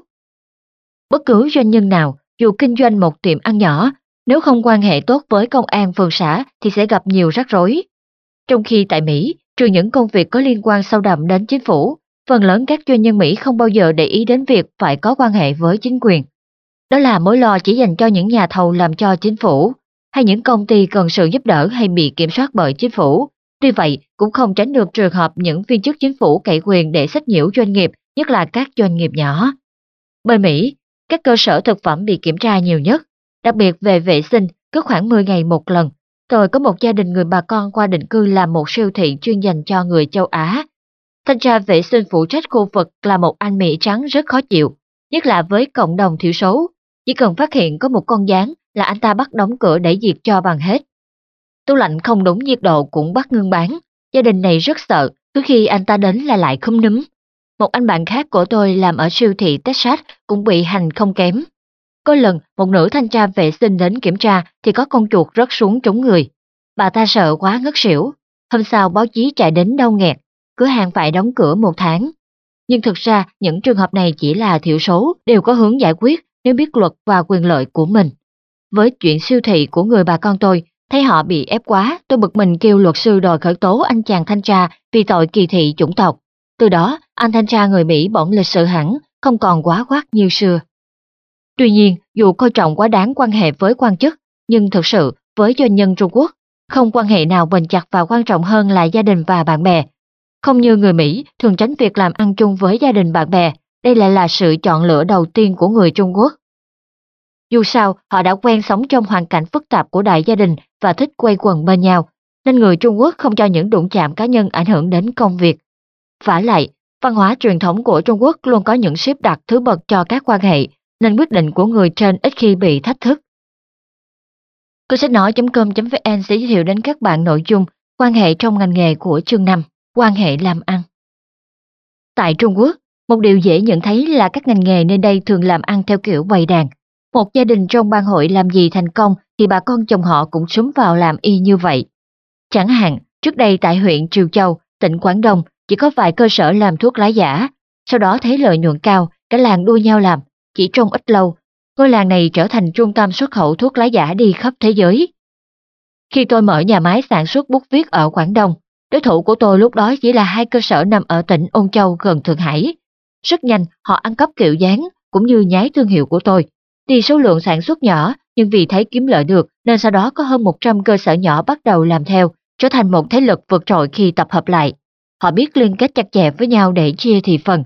Bất cứ doanh nhân nào, dù kinh doanh một tiệm ăn nhỏ, nếu không quan hệ tốt với công an phường xã thì sẽ gặp nhiều rắc rối. Trong khi tại Mỹ, trừ những công việc có liên quan sâu đậm đến chính phủ, phần lớn các doanh nhân Mỹ không bao giờ để ý đến việc phải có quan hệ với chính quyền. Đó là mối lo chỉ dành cho những nhà thầu làm cho chính phủ, hay những công ty cần sự giúp đỡ hay bị kiểm soát bởi chính phủ. Tuy vậy, cũng không tránh được trường hợp những viên chức chính phủ cậy quyền để sách nhiễu doanh nghiệp, nhất là các doanh nghiệp nhỏ. Bên Mỹ, các cơ sở thực phẩm bị kiểm tra nhiều nhất, đặc biệt về vệ sinh, cứ khoảng 10 ngày một lần. Tôi có một gia đình người bà con qua định cư làm một siêu thị chuyên dành cho người châu Á. Thanh tra vệ sinh phụ trách khu vực là một anh Mỹ trắng rất khó chịu, nhất là với cộng đồng thiểu số. Chỉ cần phát hiện có một con gián là anh ta bắt đóng cửa để diệt cho bằng hết. Tủ lạnh không đúng nhiệt độ cũng bắt ngưng bán. Gia đình này rất sợ, cứ khi anh ta đến là lại không núm. Một anh bạn khác của tôi làm ở siêu thị Texas cũng bị hành không kém. Có lần một nữ thanh tra vệ sinh đến kiểm tra thì có con chuột rớt xuống trúng người. Bà ta sợ quá ngất xỉu. Hôm sau báo chí chạy đến đau nghẹt, cửa hàng phải đóng cửa một tháng. Nhưng thực ra những trường hợp này chỉ là thiểu số, đều có hướng giải quyết nếu biết luật và quyền lợi của mình. Với chuyện siêu thị của người bà con tôi, thấy họ bị ép quá, tôi bực mình kêu luật sư đòi khởi tố anh chàng thanh tra vì tội kỳ thị chủng tộc. Từ đó, anh thanh tra người Mỹ bỗng lịch sự hẳn, không còn quá quát như xưa. Tuy nhiên, dù coi trọng quá đáng quan hệ với quan chức, nhưng thực sự với doanh nhân Trung Quốc, không quan hệ nào bền chặt và quan trọng hơn là gia đình và bạn bè. Không như người Mỹ thường tránh việc làm ăn chung với gia đình bạn bè, đây lại là sự chọn lựa đầu tiên của người Trung Quốc. Dù sao, họ đã quen sống trong hoàn cảnh phức tạp của đại gia đình và thích quay quần bên nhau, nên người Trung Quốc không cho những đụng chạm cá nhân ảnh hưởng đến công việc. Vả lại, văn hóa truyền thống của Trung Quốc luôn có những xếp đặt thứ bậc cho các quan hệ, nên quyết định của người trên ít khi bị thách thức. Cô sách nói.com.vn sẽ giới thiệu đến các bạn nội dung quan hệ trong ngành nghề của chương 5, quan hệ làm ăn. Tại Trung Quốc, một điều dễ nhận thấy là các ngành nghề nơi đây thường làm ăn theo kiểu bày đàn, một gia đình trong ban hội làm gì thành công thì bà con chồng họ cũng súng vào làm y như vậy. Chẳng hạn, trước đây tại huyện Triều Châu, tỉnh Quảng Đông chỉ có vài cơ sở làm thuốc lá giả, sau đó thấy lợi nhuận cao, cả làng đua nhau làm, chỉ trong ít lâu, ngôi làng này trở thành trung tâm xuất khẩu thuốc lá giả đi khắp thế giới. Khi tôi mở nhà máy sản xuất bút viết ở Quảng Đông, đối thủ của tôi lúc đó chỉ là hai cơ sở nằm ở tỉnh Ôn Châu gần Thượng Hải. Rất nhanh họ ăn cắp kiểu dáng cũng như nhái thương hiệu của tôi, Tuy số lượng sản xuất nhỏ, nhưng vì thấy kiếm lợi được nên sau đó có hơn 100 cơ sở nhỏ bắt đầu làm theo, trở thành một thế lực vượt trội khi tập hợp lại. Họ biết liên kết chặt chẽ với nhau để chia thị phần.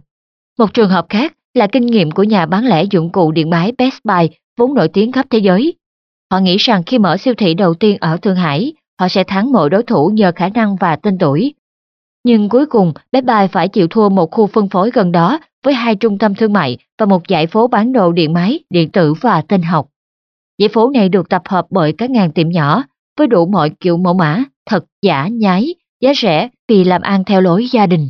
Một trường hợp khác là kinh nghiệm của nhà bán lẻ dụng cụ điện máy Best Buy vốn nổi tiếng khắp thế giới. Họ nghĩ rằng khi mở siêu thị đầu tiên ở Thượng Hải, họ sẽ thắng mọi đối thủ nhờ khả năng và tên tuổi. Nhưng cuối cùng, Best Buy phải chịu thua một khu phân phối gần đó với hai trung tâm thương mại và một dãy phố bán đồ điện máy, điện tử và tinh học. Dãy phố này được tập hợp bởi các ngàn tiệm nhỏ với đủ mọi kiểu mẫu mã, thật, giả, nhái, giá rẻ vì làm ăn theo lối gia đình.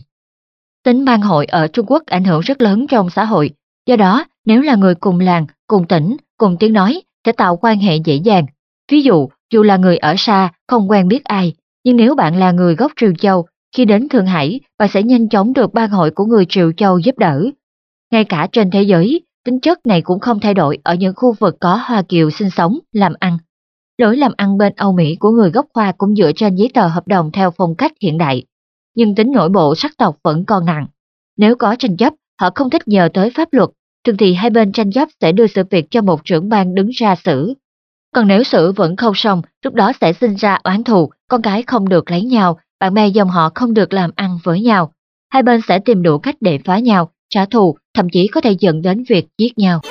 Tính ban hội ở Trung Quốc ảnh hưởng rất lớn trong xã hội, do đó nếu là người cùng làng, cùng tỉnh, cùng tiếng nói sẽ tạo quan hệ dễ dàng. Ví dụ, dù là người ở xa, không quen biết ai, nhưng nếu bạn là người gốc Triều Châu, khi đến Thượng Hải, bà sẽ nhanh chóng được ban hội của người Triều Châu giúp đỡ. Ngay cả trên thế giới, tính chất này cũng không thay đổi ở những khu vực có Hoa Kiều sinh sống, làm ăn. Lối làm ăn bên Âu Mỹ của người gốc Hoa cũng dựa trên giấy tờ hợp đồng theo phong cách hiện đại, nhưng tính nội bộ sắc tộc vẫn còn nặng. Nếu có tranh chấp, họ không thích nhờ tới pháp luật, thường thì hai bên tranh chấp sẽ đưa sự việc cho một trưởng ban đứng ra xử. Còn nếu xử vẫn không xong, lúc đó sẽ sinh ra oán thù, con cái không được lấy nhau, bạn bè dòng họ không được làm ăn với nhau. Hai bên sẽ tìm đủ cách để phá nhau, trả thù, thậm chí có thể dẫn đến việc giết nhau.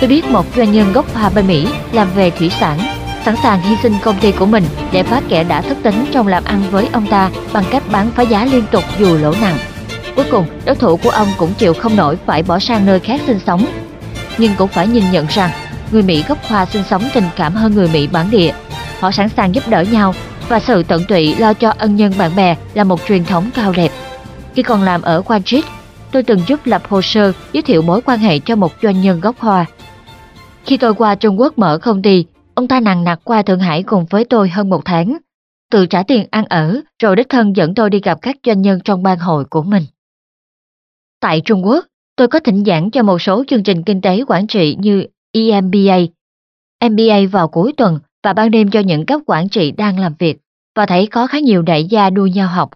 Tôi biết một doanh nhân gốc Hoa bên Mỹ làm về thủy sản, sẵn sàng hy sinh công ty của mình để phá kẻ đã thất tính trong làm ăn với ông ta bằng cách bán phá giá liên tục dù lỗ nặng. Cuối cùng, đối thủ của ông cũng chịu không nổi phải bỏ sang nơi khác sinh sống. Nhưng cũng phải nhìn nhận rằng, người Mỹ gốc Hoa sinh sống tình cảm hơn người Mỹ bản địa. Họ sẵn sàng giúp đỡ nhau và sự tận tụy lo cho ân nhân bạn bè là một truyền thống cao đẹp. Khi còn làm ở Wall Street, tôi từng giúp lập hồ sơ giới thiệu mối quan hệ cho một doanh nhân gốc Hoa khi tôi qua Trung Quốc mở công ty, ông ta nặng nặc qua Thượng Hải cùng với tôi hơn một tháng, tự trả tiền ăn ở rồi đích thân dẫn tôi đi gặp các doanh nhân trong ban hội của mình. Tại Trung Quốc, tôi có thỉnh giảng cho một số chương trình kinh tế quản trị như EMBA, MBA vào cuối tuần và ban đêm cho những cấp quản trị đang làm việc và thấy có khá nhiều đại gia đua nhau học.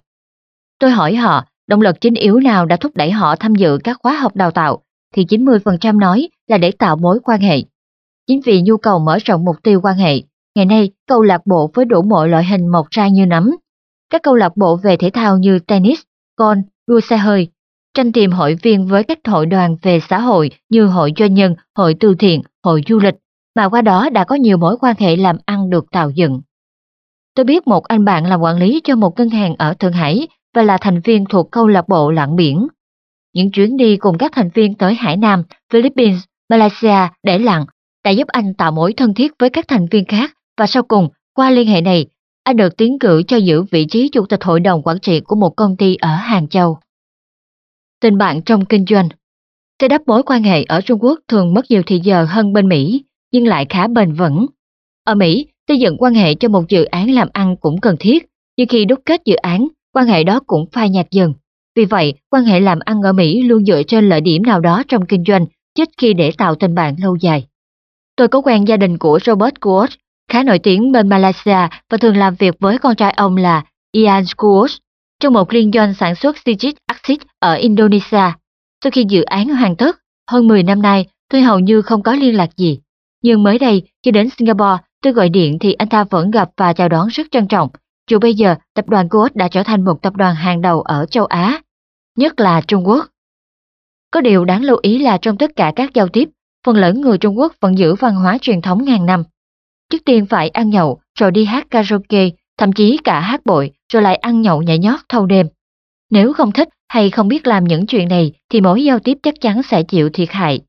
Tôi hỏi họ động lực chính yếu nào đã thúc đẩy họ tham dự các khóa học đào tạo thì 90% nói là để tạo mối quan hệ. Chính vì nhu cầu mở rộng mục tiêu quan hệ, ngày nay câu lạc bộ với đủ mọi loại hình mọc ra như nấm. Các câu lạc bộ về thể thao như tennis, golf, đua xe hơi, tranh tìm hội viên với các hội đoàn về xã hội như hội doanh nhân, hội từ thiện, hội du lịch, mà qua đó đã có nhiều mối quan hệ làm ăn được tạo dựng. Tôi biết một anh bạn làm quản lý cho một ngân hàng ở Thượng Hải và là thành viên thuộc câu lạc bộ lặn biển. Những chuyến đi cùng các thành viên tới Hải Nam, Philippines, Malaysia để lặn đã giúp anh tạo mối thân thiết với các thành viên khác và sau cùng, qua liên hệ này, anh được tiến cử cho giữ vị trí chủ tịch hội đồng quản trị của một công ty ở Hàng Châu. Tình bạn trong kinh doanh Thế đắp mối quan hệ ở Trung Quốc thường mất nhiều thời giờ hơn bên Mỹ, nhưng lại khá bền vững. Ở Mỹ, xây dựng quan hệ cho một dự án làm ăn cũng cần thiết, nhưng khi đúc kết dự án, quan hệ đó cũng phai nhạt dần. Vì vậy, quan hệ làm ăn ở Mỹ luôn dựa trên lợi điểm nào đó trong kinh doanh, chứ khi để tạo tình bạn lâu dài. Tôi có quen gia đình của Robert Kuos, khá nổi tiếng bên Malaysia và thường làm việc với con trai ông là Ian Kuos trong một liên doanh sản xuất citric acid ở Indonesia. Sau khi dự án hoàn tất, hơn 10 năm nay, tôi hầu như không có liên lạc gì. Nhưng mới đây, khi đến Singapore, tôi gọi điện thì anh ta vẫn gặp và chào đón rất trân trọng. Dù bây giờ, tập đoàn Kuos đã trở thành một tập đoàn hàng đầu ở châu Á, nhất là Trung Quốc. Có điều đáng lưu ý là trong tất cả các giao tiếp, phần lớn người Trung Quốc vẫn giữ văn hóa truyền thống ngàn năm. Trước tiên phải ăn nhậu, rồi đi hát karaoke, thậm chí cả hát bội, rồi lại ăn nhậu nhảy nhót thâu đêm. Nếu không thích hay không biết làm những chuyện này thì mối giao tiếp chắc chắn sẽ chịu thiệt hại.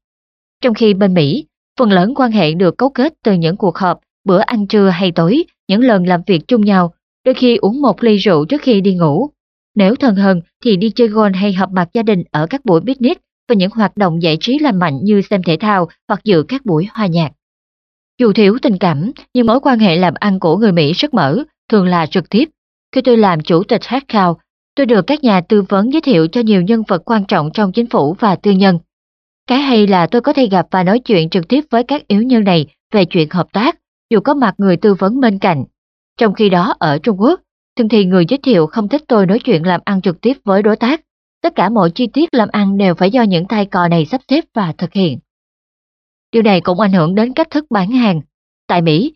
Trong khi bên Mỹ, phần lớn quan hệ được cấu kết từ những cuộc họp, bữa ăn trưa hay tối, những lần làm việc chung nhau, đôi khi uống một ly rượu trước khi đi ngủ. Nếu thân hơn thì đi chơi golf hay họp mặt gia đình ở các buổi picnic và những hoạt động giải trí lành mạnh như xem thể thao hoặc dự các buổi hòa nhạc. Dù thiếu tình cảm, nhưng mối quan hệ làm ăn của người Mỹ rất mở, thường là trực tiếp. Khi tôi làm chủ tịch Headcount, tôi được các nhà tư vấn giới thiệu cho nhiều nhân vật quan trọng trong chính phủ và tư nhân. Cái hay là tôi có thể gặp và nói chuyện trực tiếp với các yếu nhân này về chuyện hợp tác, dù có mặt người tư vấn bên cạnh. Trong khi đó ở Trung Quốc, thường thì người giới thiệu không thích tôi nói chuyện làm ăn trực tiếp với đối tác. Tất cả mọi chi tiết làm ăn đều phải do những tay cò này sắp xếp và thực hiện. Điều này cũng ảnh hưởng đến cách thức bán hàng. Tại Mỹ,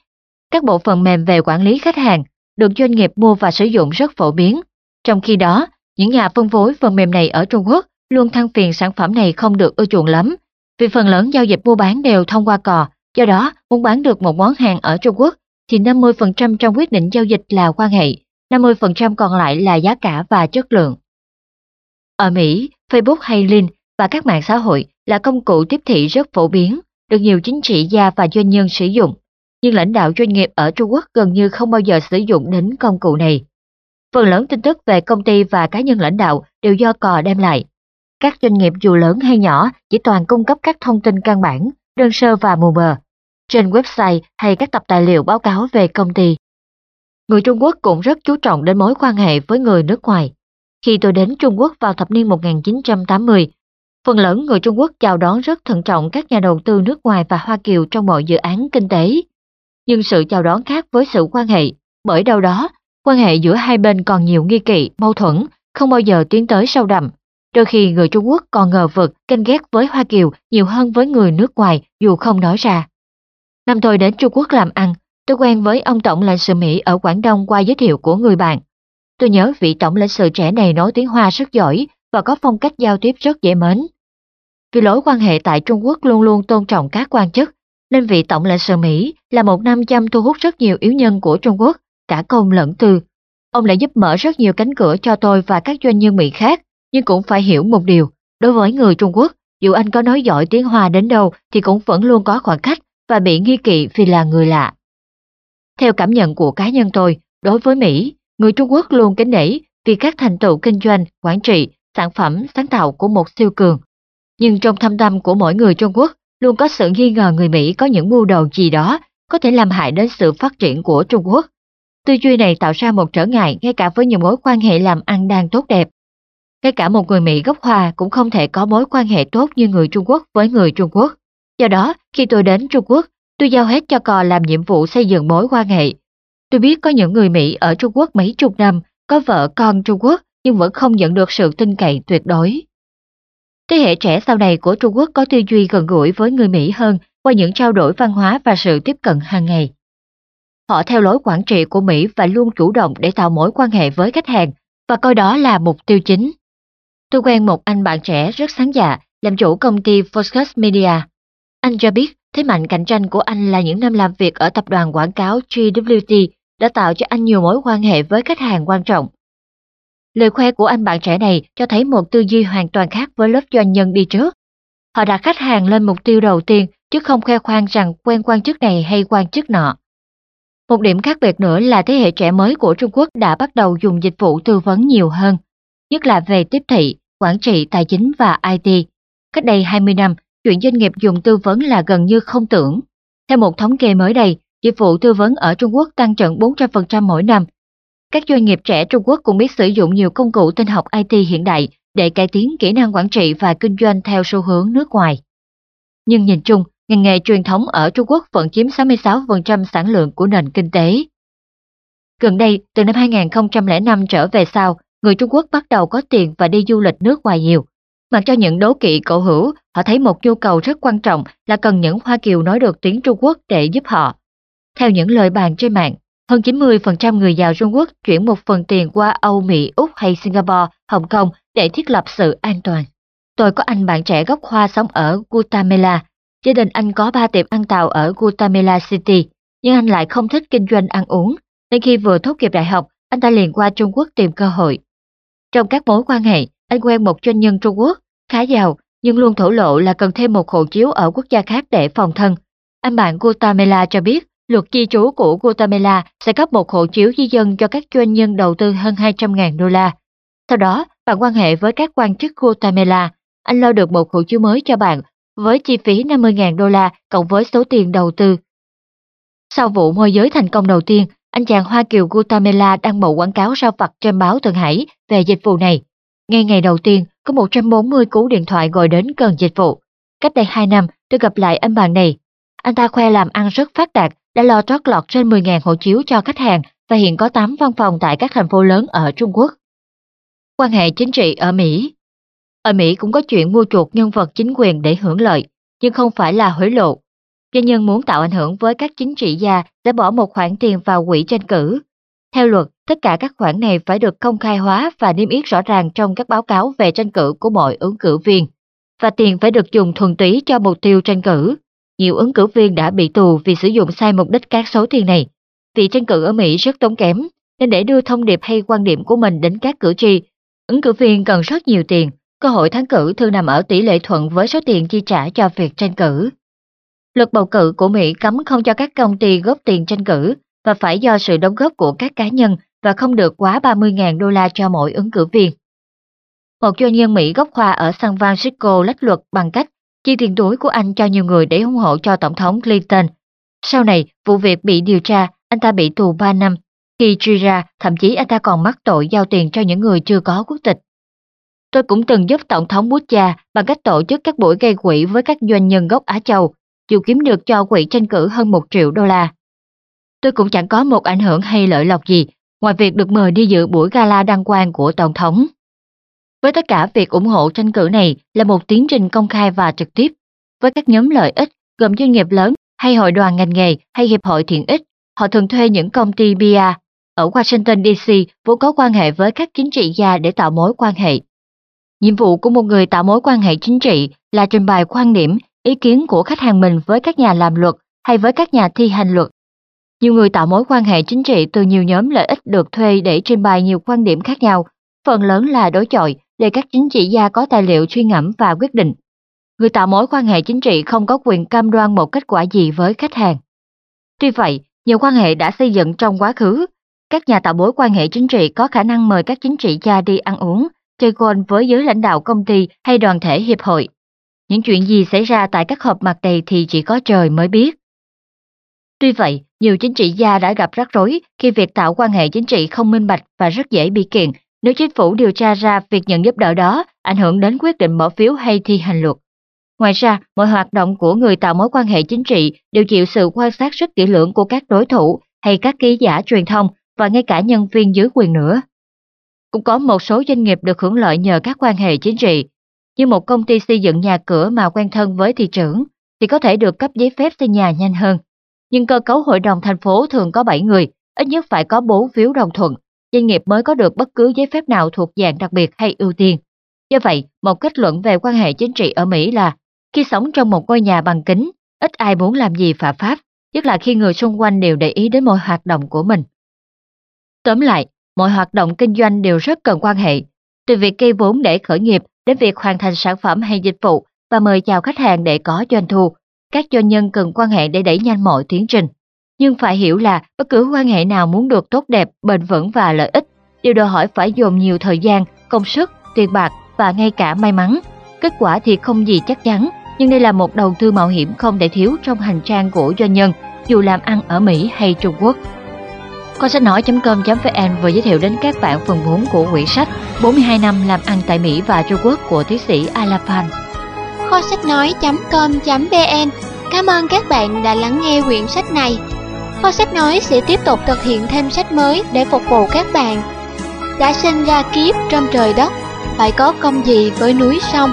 các bộ phận mềm về quản lý khách hàng được doanh nghiệp mua và sử dụng rất phổ biến. Trong khi đó, những nhà phân phối phần mềm này ở Trung Quốc luôn than phiền sản phẩm này không được ưa chuộng lắm, vì phần lớn giao dịch mua bán đều thông qua cò, do đó muốn bán được một món hàng ở Trung Quốc thì 50% trong quyết định giao dịch là quan hệ, 50% còn lại là giá cả và chất lượng. Ở Mỹ, Facebook hay Link và các mạng xã hội là công cụ tiếp thị rất phổ biến, được nhiều chính trị gia và doanh nhân sử dụng, nhưng lãnh đạo doanh nghiệp ở Trung Quốc gần như không bao giờ sử dụng đến công cụ này. Phần lớn tin tức về công ty và cá nhân lãnh đạo đều do cò đem lại. Các doanh nghiệp dù lớn hay nhỏ chỉ toàn cung cấp các thông tin căn bản, đơn sơ và mù mờ, trên website hay các tập tài liệu báo cáo về công ty. Người Trung Quốc cũng rất chú trọng đến mối quan hệ với người nước ngoài. Khi tôi đến Trung Quốc vào thập niên 1980, phần lớn người Trung Quốc chào đón rất thận trọng các nhà đầu tư nước ngoài và Hoa Kiều trong mọi dự án kinh tế. Nhưng sự chào đón khác với sự quan hệ, bởi đâu đó, quan hệ giữa hai bên còn nhiều nghi kỵ, mâu thuẫn, không bao giờ tiến tới sâu đậm. Đôi khi người Trung Quốc còn ngờ vực, canh ghét với Hoa Kiều nhiều hơn với người nước ngoài dù không nói ra. Năm tôi đến Trung Quốc làm ăn, tôi quen với ông Tổng lãnh sự Mỹ ở Quảng Đông qua giới thiệu của người bạn. Tôi nhớ vị Tổng lãnh sự trẻ này nói tiếng Hoa rất giỏi và có phong cách giao tiếp rất dễ mến. Vì lối quan hệ tại Trung Quốc luôn luôn tôn trọng các quan chức, nên vị Tổng lãnh sự Mỹ là một nam châm thu hút rất nhiều yếu nhân của Trung Quốc, cả công lẫn tư. Ông lại giúp mở rất nhiều cánh cửa cho tôi và các doanh nhân Mỹ khác, nhưng cũng phải hiểu một điều, đối với người Trung Quốc, dù anh có nói giỏi tiếng Hoa đến đâu thì cũng vẫn luôn có khoảng cách và bị nghi kỵ vì là người lạ. Theo cảm nhận của cá nhân tôi, đối với Mỹ, người Trung Quốc luôn kính nể vì các thành tựu kinh doanh, quản trị, sản phẩm, sáng tạo của một siêu cường. Nhưng trong thâm tâm của mỗi người Trung Quốc luôn có sự nghi ngờ người Mỹ có những mưu đồ gì đó có thể làm hại đến sự phát triển của Trung Quốc. Tư duy này tạo ra một trở ngại ngay cả với những mối quan hệ làm ăn đang tốt đẹp. Ngay cả một người Mỹ gốc Hoa cũng không thể có mối quan hệ tốt như người Trung Quốc với người Trung Quốc. Do đó, khi tôi đến Trung Quốc, tôi giao hết cho cò làm nhiệm vụ xây dựng mối quan hệ. Tôi biết có những người Mỹ ở Trung Quốc mấy chục năm, có vợ con Trung Quốc nhưng vẫn không nhận được sự tin cậy tuyệt đối. Thế hệ trẻ sau này của Trung Quốc có tư duy gần gũi với người Mỹ hơn qua những trao đổi văn hóa và sự tiếp cận hàng ngày. Họ theo lối quản trị của Mỹ và luôn chủ động để tạo mối quan hệ với khách hàng và coi đó là mục tiêu chính. Tôi quen một anh bạn trẻ rất sáng dạ, làm chủ công ty Focus Media. Anh cho biết thế mạnh cạnh tranh của anh là những năm làm việc ở tập đoàn quảng cáo GWT đã tạo cho anh nhiều mối quan hệ với khách hàng quan trọng. Lời khoe của anh bạn trẻ này cho thấy một tư duy hoàn toàn khác với lớp doanh nhân đi trước. Họ đặt khách hàng lên mục tiêu đầu tiên chứ không khoe khoang rằng quen quan chức này hay quan chức nọ. Một điểm khác biệt nữa là thế hệ trẻ mới của Trung Quốc đã bắt đầu dùng dịch vụ tư vấn nhiều hơn, nhất là về tiếp thị, quản trị tài chính và IT. Cách đây 20 năm, chuyện doanh nghiệp dùng tư vấn là gần như không tưởng. Theo một thống kê mới đây, dịch vụ tư vấn ở Trung Quốc tăng trận 400% mỗi năm. Các doanh nghiệp trẻ Trung Quốc cũng biết sử dụng nhiều công cụ tinh học IT hiện đại để cải tiến kỹ năng quản trị và kinh doanh theo xu hướng nước ngoài. Nhưng nhìn chung, ngành nghề truyền thống ở Trung Quốc vẫn chiếm 66% sản lượng của nền kinh tế. Gần đây, từ năm 2005 trở về sau, người Trung Quốc bắt đầu có tiền và đi du lịch nước ngoài nhiều. Mặc cho những đố kỵ cổ hữu, họ thấy một nhu cầu rất quan trọng là cần những Hoa Kiều nói được tiếng Trung Quốc để giúp họ. Theo những lời bàn trên mạng, hơn 90% người giàu Trung Quốc chuyển một phần tiền qua Âu, Mỹ, Úc hay Singapore, Hồng Kông để thiết lập sự an toàn. Tôi có anh bạn trẻ gốc Hoa sống ở Guatemala. Gia đình anh có ba tiệm ăn tàu ở Guatemala City, nhưng anh lại không thích kinh doanh ăn uống, nên khi vừa tốt nghiệp đại học, anh ta liền qua Trung Quốc tìm cơ hội. Trong các mối quan hệ, anh quen một doanh nhân Trung Quốc, khá giàu, nhưng luôn thổ lộ là cần thêm một hộ chiếu ở quốc gia khác để phòng thân. Anh bạn Guatemala cho biết, luật di trú của Guatemala sẽ cấp một hộ chiếu di dân cho các doanh nhân đầu tư hơn 200.000 đô la. Sau đó, bạn quan hệ với các quan chức Guatemala, anh lo được một hộ chiếu mới cho bạn với chi phí 50.000 đô la cộng với số tiền đầu tư. Sau vụ môi giới thành công đầu tiên, anh chàng Hoa Kiều Guatemala đăng mẫu quảng cáo sao vặt trên báo Thượng Hải về dịch vụ này. Ngay ngày đầu tiên, có 140 cú điện thoại gọi đến cần dịch vụ. Cách đây 2 năm, tôi gặp lại anh bạn này. Anh ta khoe làm ăn rất phát đạt, đã lo trót lọt trên 10.000 hộ chiếu cho khách hàng và hiện có 8 văn phòng tại các thành phố lớn ở Trung Quốc. Quan hệ chính trị ở Mỹ Ở Mỹ cũng có chuyện mua chuộc nhân vật chính quyền để hưởng lợi, nhưng không phải là hối lộ. Doanh nhân muốn tạo ảnh hưởng với các chính trị gia sẽ bỏ một khoản tiền vào quỹ tranh cử. Theo luật, tất cả các khoản này phải được công khai hóa và niêm yết rõ ràng trong các báo cáo về tranh cử của mọi ứng cử viên. Và tiền phải được dùng thuần túy cho mục tiêu tranh cử. Nhiều ứng cử viên đã bị tù vì sử dụng sai mục đích các số tiền này. Vì tranh cử ở Mỹ rất tốn kém, nên để đưa thông điệp hay quan điểm của mình đến các cử tri, ứng cử viên cần rất nhiều tiền. Cơ hội thắng cử thường nằm ở tỷ lệ thuận với số tiền chi trả cho việc tranh cử. Luật bầu cử của Mỹ cấm không cho các công ty góp tiền tranh cử và phải do sự đóng góp của các cá nhân và không được quá 30.000 đô la cho mỗi ứng cử viên. Một doanh nhân Mỹ gốc Hoa ở San Francisco lách luật bằng cách chi tiền túi của anh cho nhiều người để ủng hộ cho Tổng thống Clinton. Sau này, vụ việc bị điều tra, anh ta bị tù 3 năm. Khi truy ra, thậm chí anh ta còn mắc tội giao tiền cho những người chưa có quốc tịch. Tôi cũng từng giúp Tổng thống Bush bằng cách tổ chức các buổi gây quỹ với các doanh nhân gốc Á Châu, dù kiếm được cho quỹ tranh cử hơn một triệu đô la. Tôi cũng chẳng có một ảnh hưởng hay lợi lộc gì, ngoài việc được mời đi dự buổi gala đăng quang của Tổng thống. Với tất cả việc ủng hộ tranh cử này là một tiến trình công khai và trực tiếp, với các nhóm lợi ích gồm doanh nghiệp lớn hay hội đoàn ngành nghề hay hiệp hội thiện ích, họ thường thuê những công ty bia ở Washington DC vốn có quan hệ với các chính trị gia để tạo mối quan hệ. Nhiệm vụ của một người tạo mối quan hệ chính trị là trình bày quan điểm, ý kiến của khách hàng mình với các nhà làm luật hay với các nhà thi hành luật. Nhiều người tạo mối quan hệ chính trị từ nhiều nhóm lợi ích được thuê để trình bày nhiều quan điểm khác nhau, phần lớn là đối chọi để các chính trị gia có tài liệu suy ngẫm và quyết định. Người tạo mối quan hệ chính trị không có quyền cam đoan một kết quả gì với khách hàng. Tuy vậy, nhiều quan hệ đã xây dựng trong quá khứ. Các nhà tạo mối quan hệ chính trị có khả năng mời các chính trị gia đi ăn uống, chơi golf với giới lãnh đạo công ty hay đoàn thể hiệp hội. Những chuyện gì xảy ra tại các họp mặt này thì chỉ có trời mới biết. Tuy vậy, nhiều chính trị gia đã gặp rắc rối khi việc tạo quan hệ chính trị không minh bạch và rất dễ bị kiện nếu chính phủ điều tra ra việc nhận giúp đỡ đó ảnh hưởng đến quyết định bỏ phiếu hay thi hành luật. Ngoài ra, mọi hoạt động của người tạo mối quan hệ chính trị đều chịu sự quan sát rất kỹ lưỡng của các đối thủ hay các ký giả truyền thông và ngay cả nhân viên dưới quyền nữa. Cũng có một số doanh nghiệp được hưởng lợi nhờ các quan hệ chính trị, như một công ty xây dựng nhà cửa mà quen thân với thị trưởng thì có thể được cấp giấy phép xây nhà nhanh hơn. Nhưng cơ cấu hội đồng thành phố thường có 7 người, ít nhất phải có 4 phiếu đồng thuận doanh nghiệp mới có được bất cứ giấy phép nào thuộc dạng đặc biệt hay ưu tiên. Do vậy, một kết luận về quan hệ chính trị ở Mỹ là khi sống trong một ngôi nhà bằng kính, ít ai muốn làm gì phạm pháp, nhất là khi người xung quanh đều để ý đến mọi hoạt động của mình. Tóm lại, mọi hoạt động kinh doanh đều rất cần quan hệ, từ việc gây vốn để khởi nghiệp đến việc hoàn thành sản phẩm hay dịch vụ và mời chào khách hàng để có doanh thu. Các doanh nhân cần quan hệ để đẩy nhanh mọi tiến trình nhưng phải hiểu là bất cứ quan hệ nào muốn được tốt đẹp, bền vững và lợi ích đều đòi hỏi phải dồn nhiều thời gian, công sức, tiền bạc và ngay cả may mắn. Kết quả thì không gì chắc chắn, nhưng đây là một đầu tư mạo hiểm không thể thiếu trong hành trang của doanh nhân, dù làm ăn ở Mỹ hay Trung Quốc. Con sách nói.com.vn vừa giới thiệu đến các bạn phần 4 của quyển sách 42 năm làm ăn tại Mỹ và Trung Quốc của tiến sĩ Alaphan. Kho sách nói.com.vn Cảm ơn các bạn đã lắng nghe quyển sách này. Kho sách nói sẽ tiếp tục thực hiện thêm sách mới để phục vụ các bạn. Đã sinh ra kiếp trong trời đất, phải có công gì với núi sông.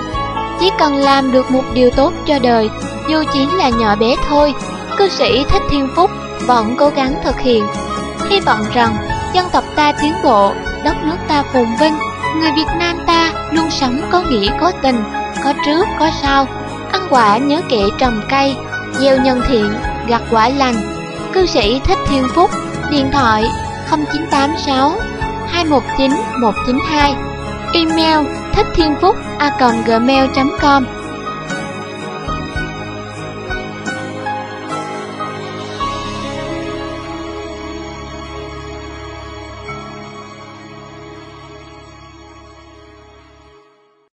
Chỉ cần làm được một điều tốt cho đời, dù chỉ là nhỏ bé thôi, cư sĩ Thích Thiên Phúc vẫn cố gắng thực hiện. Hy vọng rằng dân tộc ta tiến bộ, đất nước ta phồn vinh, người Việt Nam ta luôn sống có nghĩa có tình, có trước có sau, ăn quả nhớ kệ trồng cây, gieo nhân thiện, gặt quả lành cư sĩ Thích Thiên Phúc, điện thoại 0986 219 192, email thích thiên phúc a gmail.com